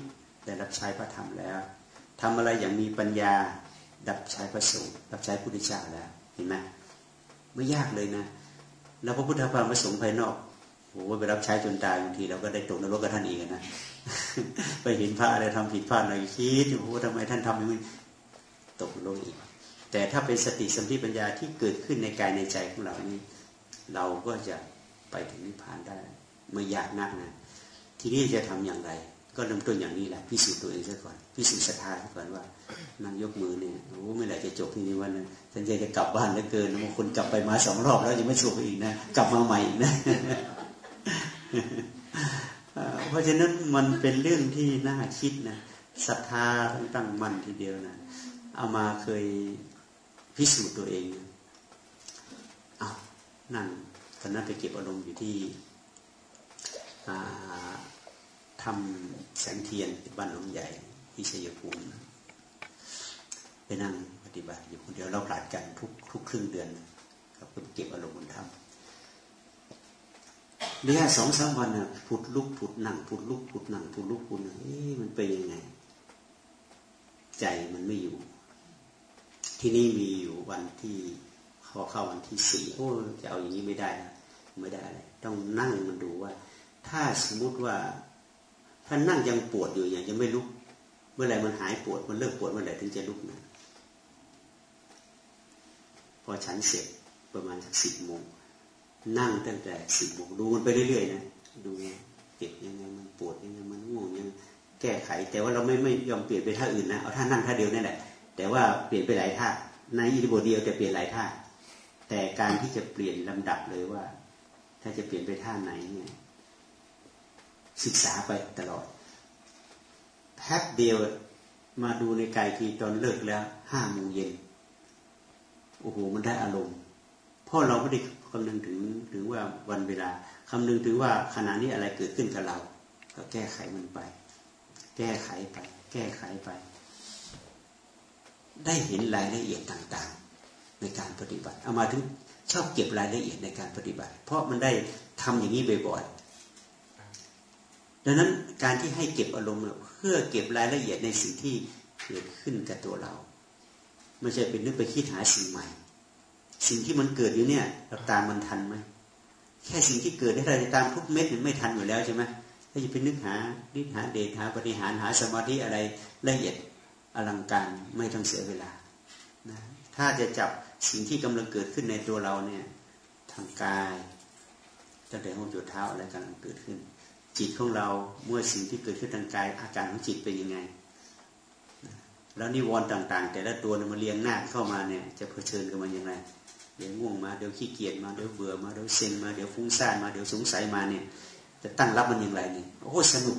ได้รับใช้พระธรรมแล้วทำอะไรอย่างมีปัญญาดับใช้พระสงฆ์รับใช้พุทธเจ้าแล้วเห็นไหมไม่ยากเลยนะ แล้วพระพุทธธรรมพระสงฆ์ภายนอกโอ้โหไปรับใช้จนตายบางทีเราก็ได้ตกนรกกับท่านเองนะไปเห็นพระอะไรทำผิดพลาดหน่อยคิดโอ้โหทำไมท่านทำอย่างนี้ตกนรกอีก แต่ถ้าเป็นสติสัมผัสปัญญาที่เกิดขึ้นในกายในใจของเรานี้เราก็จะไปถึงนิพพานได้ไม่ยากนักนะ ทีนี้จะทำอย่างไร ก็เริ่มต้นอย่างนี้แหละพิสูจน์ตัวเองซะก่อนพิสูจน์ศรัทธาซะก่อนว่านั่งยกมือเนี่ยโอ้ไม่ไหร่จะจบที่นี้วันนั้นฉันจะจะกลับบ้านแล้วเกินบางคนกลับไปมาสองรอบแล้วยังไม่จบอีกนะกลับมาใหม่นะเพราะฉะนั้นมันเป็นเรื่องที่น่าคิดนะศรัทธาตั้งมั่นทีเดียวนะเอามาเคยพิสูจน์ตัวเองอานั่นตอนนั้นไปเก็บอารมณ์อยู่ที่ ทำแสงเทียนบ้านหลวงใหญ่ที่ชัยภูมิไปนั่งปฏิบัติอยู่คนเดียวเราผลัดกันทุกทุกครึ่งเดือนครับเก็บอารมณ์บนถ้ำระยสองสามวันน่ะผุดลุกผุดนั่งผุดลุกผุดนั่งผุดลุกผุดนั่งเอ๊ะมันเป็นยังไง ใจมันไม่อยู่ ที่นี่มีอยู่วันที่พอเข้าวันที่สี่โอ้จะเอาอย่างนี้ไม่ได้ไม่ได้เลยต้องนั่งมันดูว่า ถ้าสมมุติว่า ถ้านั่งยังปวดอยู่อย่างยังไม่ลุก เมื่อไหร่มันหายปวด มันเลิกปวดเมื่อไหร่ถึงจะลุกนะพอฉันเสร็จประมาณสักสิบโมงนั่งตั้งแต่สิบโมงดูมันไปเรื่อยๆนะดูเจ็บยังไงมันปวดยังไงมันง่วงยังแก้ไข แต่ว่าเราไม่ไม่ยอมเปลี่ยนไปท่าอื่นนะเอาท่านั่งท่าเดียวนี่แหละแต่ว่าเปลี่ยนไปหลายท่าในอิริโบเดียวแต่เปลี่ยนหลายท่าแต่การที่จะเปลี่ยนลำดับเลยว่า ถ้าจะเปลี่ยนไปท่าไหนเนี่ย ศึกษาไปตลอดแป๊บเดียวมาดูในกายทีตอนเลิกแล้วห้าโมงเย็นโอ้โหมันได้อารมณ์เพราะเราไม่ได้คำนึงถึงถึงว่าวันเวลาคำนึงถึงว่าขณะนี้อะไรเกิดขึ้นกับเรา ก็แก้ไขมันไป แก้ไขไป แก้ไขไป ได้เห็นรายละเอียดต่างๆ ในการปฏิบัติ เอามาถึงชอบเก็บรายละเอียดในการปฏิบัติ เพราะมันได้ทำอย่างนี้บ่อย ดังนั้นการที่ให้เก็บอารมณ์เพื่อเก็บรายละเอียดในสิ่งที่เกิดขึ้นกับตัวเราไม่ใช่เป็นนึกไปคิดหาสิ่งใหม่ สิ่งที่มันเกิดอยู่เนี่ยเราตามมันทันไหมแค่สิ่งที่เกิดได้เราตามทุกเม็ดมันไม่ทันอยู่แล้วใช่ไหมถ้าจะไปนึกหานิหาเดชหาปฏิหารหาสมาธิอะไรละเอียดอลังการไม่ต้องเสียเวลานะถ้าจะจับสิ่งที่กำลังเกิดขึ้นในตัวเราเนี่ยทางกายตั้งแต่หัวจุดเท้าอะไรกำลังเกิดขึ้น จิตของเราเมื่อสิ่งที่เกิดขึ้นทางกายอาการของจิตเป็นยังไง แล้วนิวรณ์ต่าง ๆ แต่ละตัวมันเรียงหน้าเข้ามาเนี่ย จะเผชิญกับมันยังไงเดี๋ยวง่วงมาเดี๋ยวขี้เกียจมาเดี๋ยวเบื่อมาเดี๋ยวเซ็งมาเดี๋ยวฟุ้งซ่านมาเดี๋ยวสงสัยมาเนี่ย จะตั้งรับมันอย่างไรเนี่ยโอ้สนุก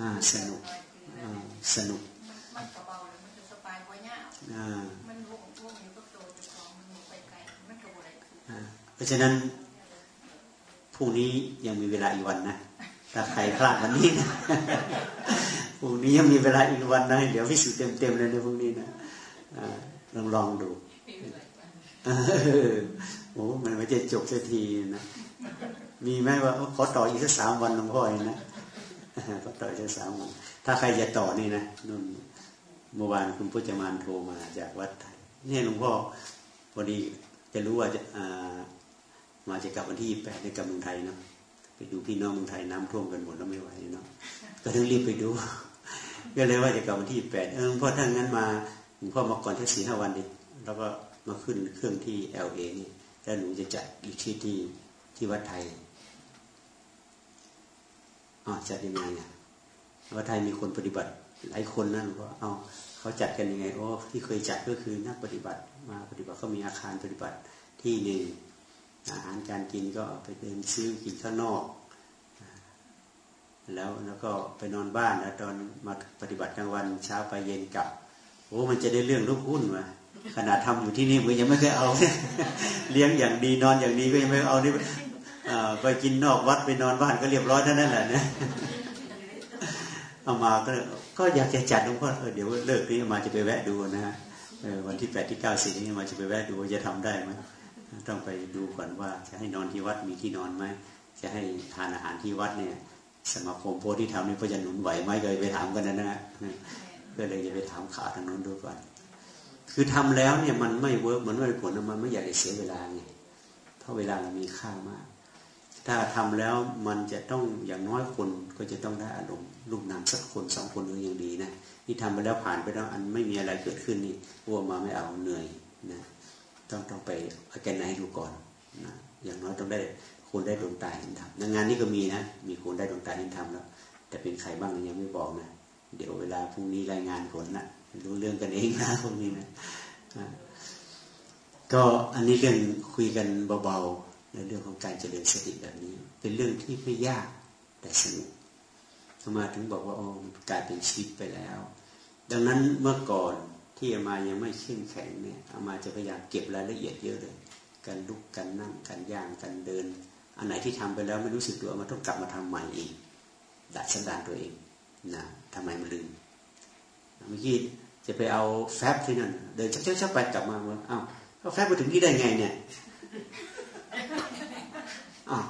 อ่าสนุกอ่าสนุกมันก็เบาเลยมันจะสบายกว่าเนี้ยอ่ามันวงวงอยู่กับตัวจะของมันไปไกลมันก็อะไรเพราะฉะนั้น พรุ่งนี้ยังมีเวลาอีกวันนะถ้าใครพลาดวันนี้นะพรุ่งนี้ยังมีเวลาอีกวันนะเดี๋ยวพิสูจน์เต็มๆเลยในพรุ่งนี้นะลองลองดูโอ้มันไม่จะจบสักทีนะมีไหมว่าขอต่ออีกสักสามวันหลวงพ่อเองนะขอต่ออีกสักสามวันถ้าใครจะต่อนี่นะนุ่นเมื่อวานคุณพุทธมานโทรมาจากวัดไทยนี่หลวงพ่อพอดีจะรู้ว่าจะ มาจะกลับวันที่แปดในกลับเมืองไทยเนาะไปดูพี่น้องเมืองไทยน้ำท่วมกันหมดแล้วไม่ไหวเนาะก็ต้องรีบไปดูก็เลยว่าจะกลับวันที่แปดเออเพราะถ้างั้นมาหลวงพ่อมาก่อนแค่สี่ห้าวันดิแล้วก็มาขึ้นเครื่องที่เอลเอนี่แล้วหนูจะจัดอยู่ที่ที่ที่วัดไทยอ๋อจัดยังไงอะวัดไทยมีคนปฏิบัติ หลายคนนั่นก็เอาเขาจัดกันยังไงโอ้ที่เคยจัดก็คือนักปฏิบัติ มาปฏิบัติเขามีอาคารปฏิบัติที่หนึ่ง อาหารการกินก็ไปเดินซื้อกินข้างนอก แล้วแล้วก็ไปนอนบ้านแล้วตอนมาปฏิบัติกลางวันเช้าไปเย็นกลับโอ้มันจะได้เรื่องลูกหุ้นมาขนาดทำอยู่ที่นี่มันยังไม่เคยเอาเลี้ยงอย่างดีนอนอย่างดีก็ยังไม่เอานี่ไปกินนอกวัดไปนอนบ้านก็เรียบร้อยเท่านั้นแหละนะเอามาก็ก็อยากจะจัดหลวงพ่อเออเดี๋ยวเลิกนี้มาจะไปแวะดูนะฮะวันที่แปดที่เก้าสิบนี้มาจะไปแวะดูว่าจะทำได้ไหม ต้องไปดูก่อนว่าจะให้นอนที่วัดมีที่นอนไหมจะให้ทานอาหารที่วัดเนี่ย สมาคมโพธิธรรมนี่ก็จะหนุนไหวไหมก็ไปถามกันนะนะก็เลยจะไปถามข่าวทางนู้นดูก่อน คือทำแล้วเนี่ยมันไม่เวิร์กมันไม่ได้ผลมันไม่อยากจะเสียเวลาไงเพราะเวลามันมีค่ามาก ถ้าทำแล้วมันจะต้องอย่างน้อยคนก็จะต้องได้อารมณ์ลูกนามสักคนสองคนก็ยังดีนะนี่ทำไปแล้วผ่านไปแล้วอันไม่มีอะไรเกิดขึ้นนี่วัวมาไม่เอาเหนื่อยนะ ต้องต้องไปอาแกนไหนดูก่อนนะอย่างน้อยต้องได้คนได้ดวงตาเห็นธรรมงานนี้ก็มีนะ มีคนได้ดวงตาเห็นธรรมแล้วแต่เป็นใครบ้างยังไม่บอกนะเดี๋ยวเวลาพรุ่งนี้รายงานผลนะรู้เรื่องกันเองนะพวกนี้นะก็อันนี้เรื่องคุยกันเบาๆในเรื่องของการเจริญสติแบบนี้ เป็นเรื่องที่ไม่ยากแต่สนุกมาถึงบอกว่าโอ้กลายเป็นชีวิตไปแล้ว ดังนั้นเมื่อก่อน ที่มายังไม่เข้มแข็งเนี่ยอามาจะพยายามเก็บรายละเอียดเยอะเลยการลุกการนั่งการย่างการเดิน อันไหนที่ทำไปแล้วไม่รู้สึกตัวมันต้องกลับมาทำใหม่อีกดัดสันดานตัวเองนะทำไมมันลืมเมื่อกี้จะไปเอาแฟบที่นั่นเดินชักชักไปกลับมาว่าอ้าวแฟบไปถึงที่ได้ไงเนี่ยอ้าว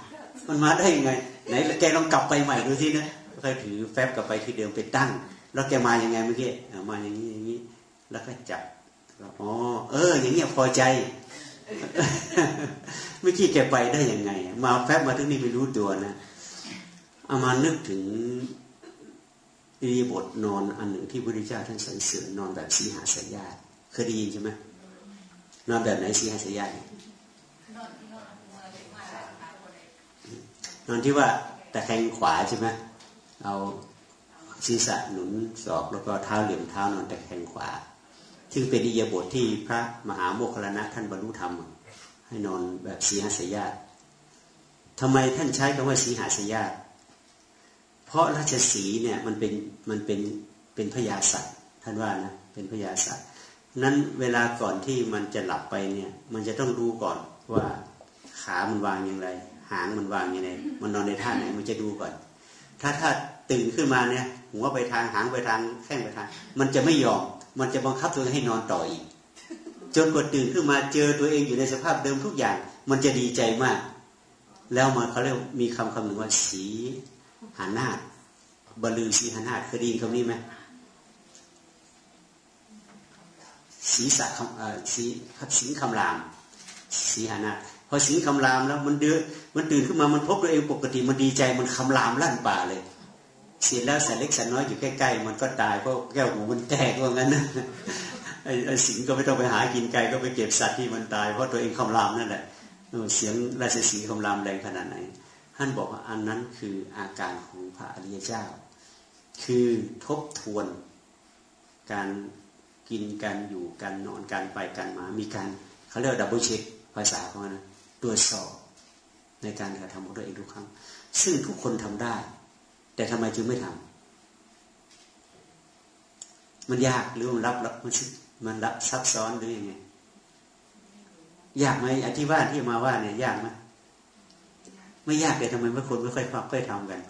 มันมาได้ยังไง ไหนแกลองกลับไปใหม่ดูสินะค่อยถือแฟบกลับไปที่เดิมไปตั้ง แล้วแกมายังไงเมื่อกี้มาอย่างนี้อย่างนี้ แล้วก็จับอ๋อเออ อย่างเงี้ยพอใจเมื่อกี้แกไปได้ยังไง มาแฟบมาถึงนี่ไม่รู้ตัวนะเอามานึกถึงมีบทนอนอันหนึ่งที่พระพุทธเจ้าท่านสรรเสริญนอนแบบสีหาสายาตเคยได้ยินใช่ไหมนอนแบบไหนสีหาสายาตนอนที่ว่าแต่แขงขวาใช่ไหมเอาศีรษะหนุนศอกแล้วก็เท้าเหลี่ยมเท้านอนแต่แขงขวา ซึ่งเป็นอิยาบทที่พระมหาโมคคลานะท่านบรรลุธรรม ให้นอนแบบสีหาสยาตทำไมท่านใช้คำว่าสีหาสยาตเพราะราชสีเนี่ยมันเป็นมันเป็นเป็นพยาสัตว์ท่านว่านะเป็นพยาสัตว์นั้นเวลาก่อนที่มันจะหลับไปเนี่ย มันจะต้องดูก่อนว่าขามันวางอย่างไร หางมันวางอย่างไรมันนอนในท่าไหนมันจะดูก่อน ถ้าถ้าตื่นขึ้นมาเนี่ยหัวไปทางหางไปทางแข้งไปทาง มันจะไม่ยอม มันจะบังคับตัวเองให้นอนต่ออีก จนกว่าตื่นขึ้นมาเจอตัวเองอยู่ในสภาพเดิมทุกอย่าง มันจะดีใจมาก แล้วมาเขาเรียกมีคำคำหนึ่งว่าสีหานาฏบลือสีหานาฏเคยได้ยินคำนี้ไหมศีสะคำสีสิงคำรามสีหานาฏพอสิงคำรามแล้วมันเดือมันตื่นขึ้นมามันพบตัวเองปกติมันดีใจมันคำรามลั่นป่าเลย เสียแล้วสัตว์เล็กสัตว์น้อยอยู่ใกล้ๆมันก็ตายเพราะแก้วหูมันแตกว่างั้นนะไอ้สิงห์ก็ไม่ต้องไปหากินไก่ก็ไปเก็บสัตว์ที่มันตายเพราะตัวเองคำรามนั่นแหละเสียงราชสีคำรามแรงขนาดไหนท่านบอกว่าอันนั้นคืออาการของพระอริยเจ้า คือทบทวน การกินการอยู่การนอนการไปการมา มีการเขาเรียก double check ภาษาของมันตรวจสอบในการกระทำของตัวเองทุกครั้ง ซึ่งทุกคนทำได้ แต่ทำไมจึงไม่ทำมันยากหรือมันรับรับมันมันรับซับซ้อนหรือยังไงยากไหมอธิว่าที่มาว่าเนี่ยยากไหมไม่ยากแต่ทำไมเมื่อคนไม่ค่อยค่อยทำกัน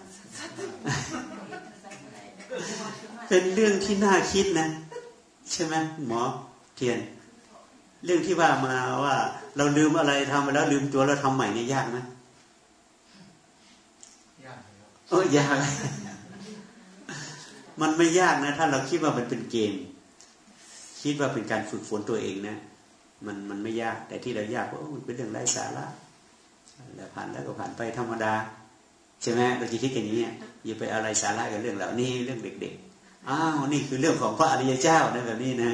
เป็นเรื่องที่น่าคิดนะ ใช่ไหมหมอเทียน เรื่องที่ว่ามาว่า เราลืมอะไรทำไปแล้วลืมตัวเราทำใหม่เนี่ยยากไหมยาก เออยากมันไม่ยากนะ ถ้าเราคิดว่ามันเป็นเกม คิดว่าเป็นการฝึกฝนตัวเองนะมันมันไม่ยาก แต่ที่เรายากเพรามันเป็นเรื่องไร้สาระแล้วผ่านแล้วก็ผ่านไปธรรมดาใช่ไหมเราจะคิดอย่างนี้อย่าไปอะไรสาระกับเรื่องเหล่านี้เรื่องเด็กๆอ้าวนี่คือเรื่องของพระอริยเจ้านะแบบนี้นะ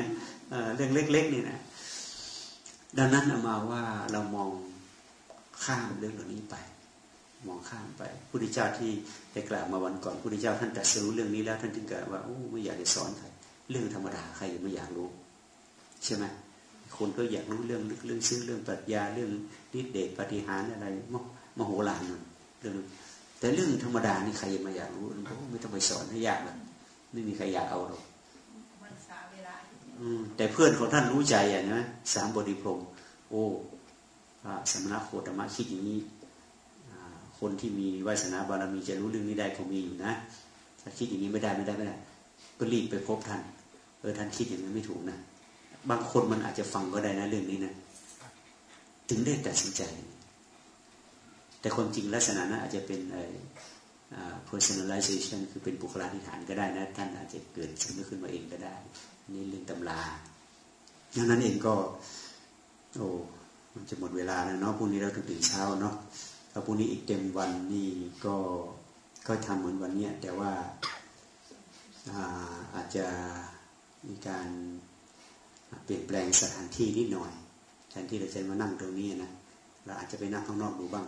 เรื่องเล็ก ๆ นี่นะดังนั้นเอามาว่าเรามองข้ามเรื่องเหล่านี้ไป มองข้ามไปพุทธเจ้าที่ได้กล่าวมาวันก่อนพุทธเจ้าท่านตรัสรู้เรื่องนี้แล้วท่านจึงกล่าวว่าโอ้ไม่อยากจะสอนใครเรื่องธรรมดาใครไม่อยากรู้ ใช่ไหมคนก็อยากรู้เรื่องลึกเรื่องซึ้งเรื่องปรัชญาเรื่องนิเดชปฏิหารอะไรมโหฬารนั่นเรื่องแต่เรื่องธรรมดานี่ใครมาอยากรู้ไม่ต้องไปสอนให้ยากหรอกไม่มีใครอยากเอาหรอกแต่เพื่อนของท่านรู้ใจอะนะสามบริพรมโอ้สมณะโคตมะคิดอย่างนี้ คนที่มีวาสนาบารมีจะรู้เรื่องนี้ได้ก็มีอยู่นะ ถ้าคิดอย่างนี้ไม่ได้ไม่ได้ไม่ได้ก็รีบไปพบท่าน เออท่านคิดอย่างนี้ไม่ถูกนะ บางคนมันอาจจะฟังก็ได้นะเรื่องนี้นะ ถึงได้ตัดสินใจ แต่ความจริงลักษณะนั้นอาจจะเป็น personalization คือเป็นบุคลาธิฐานก็ได้นะ ท่านอาจจะเกิดขึ้นขึ้นมาเองก็ได้ นี่เรื่องตำราดังนั้นเองก็ โอ้มันจะหมดเวลาแล้วเนาะพรุ่งนี้เราตื่นเช้าเนาะ ถ้าพรุ่งนี้อีกเต็มวันนี่ก็ก็ทำเหมือนวันนี้แต่ว่าอาอาจจะมีการเปลี่ยนแปลงสถานที่นิดหน่อย แทนที่เราจะมานั่งตรงนี้นะเราอาจจะไปนั่งข้างนอกดูบ้าง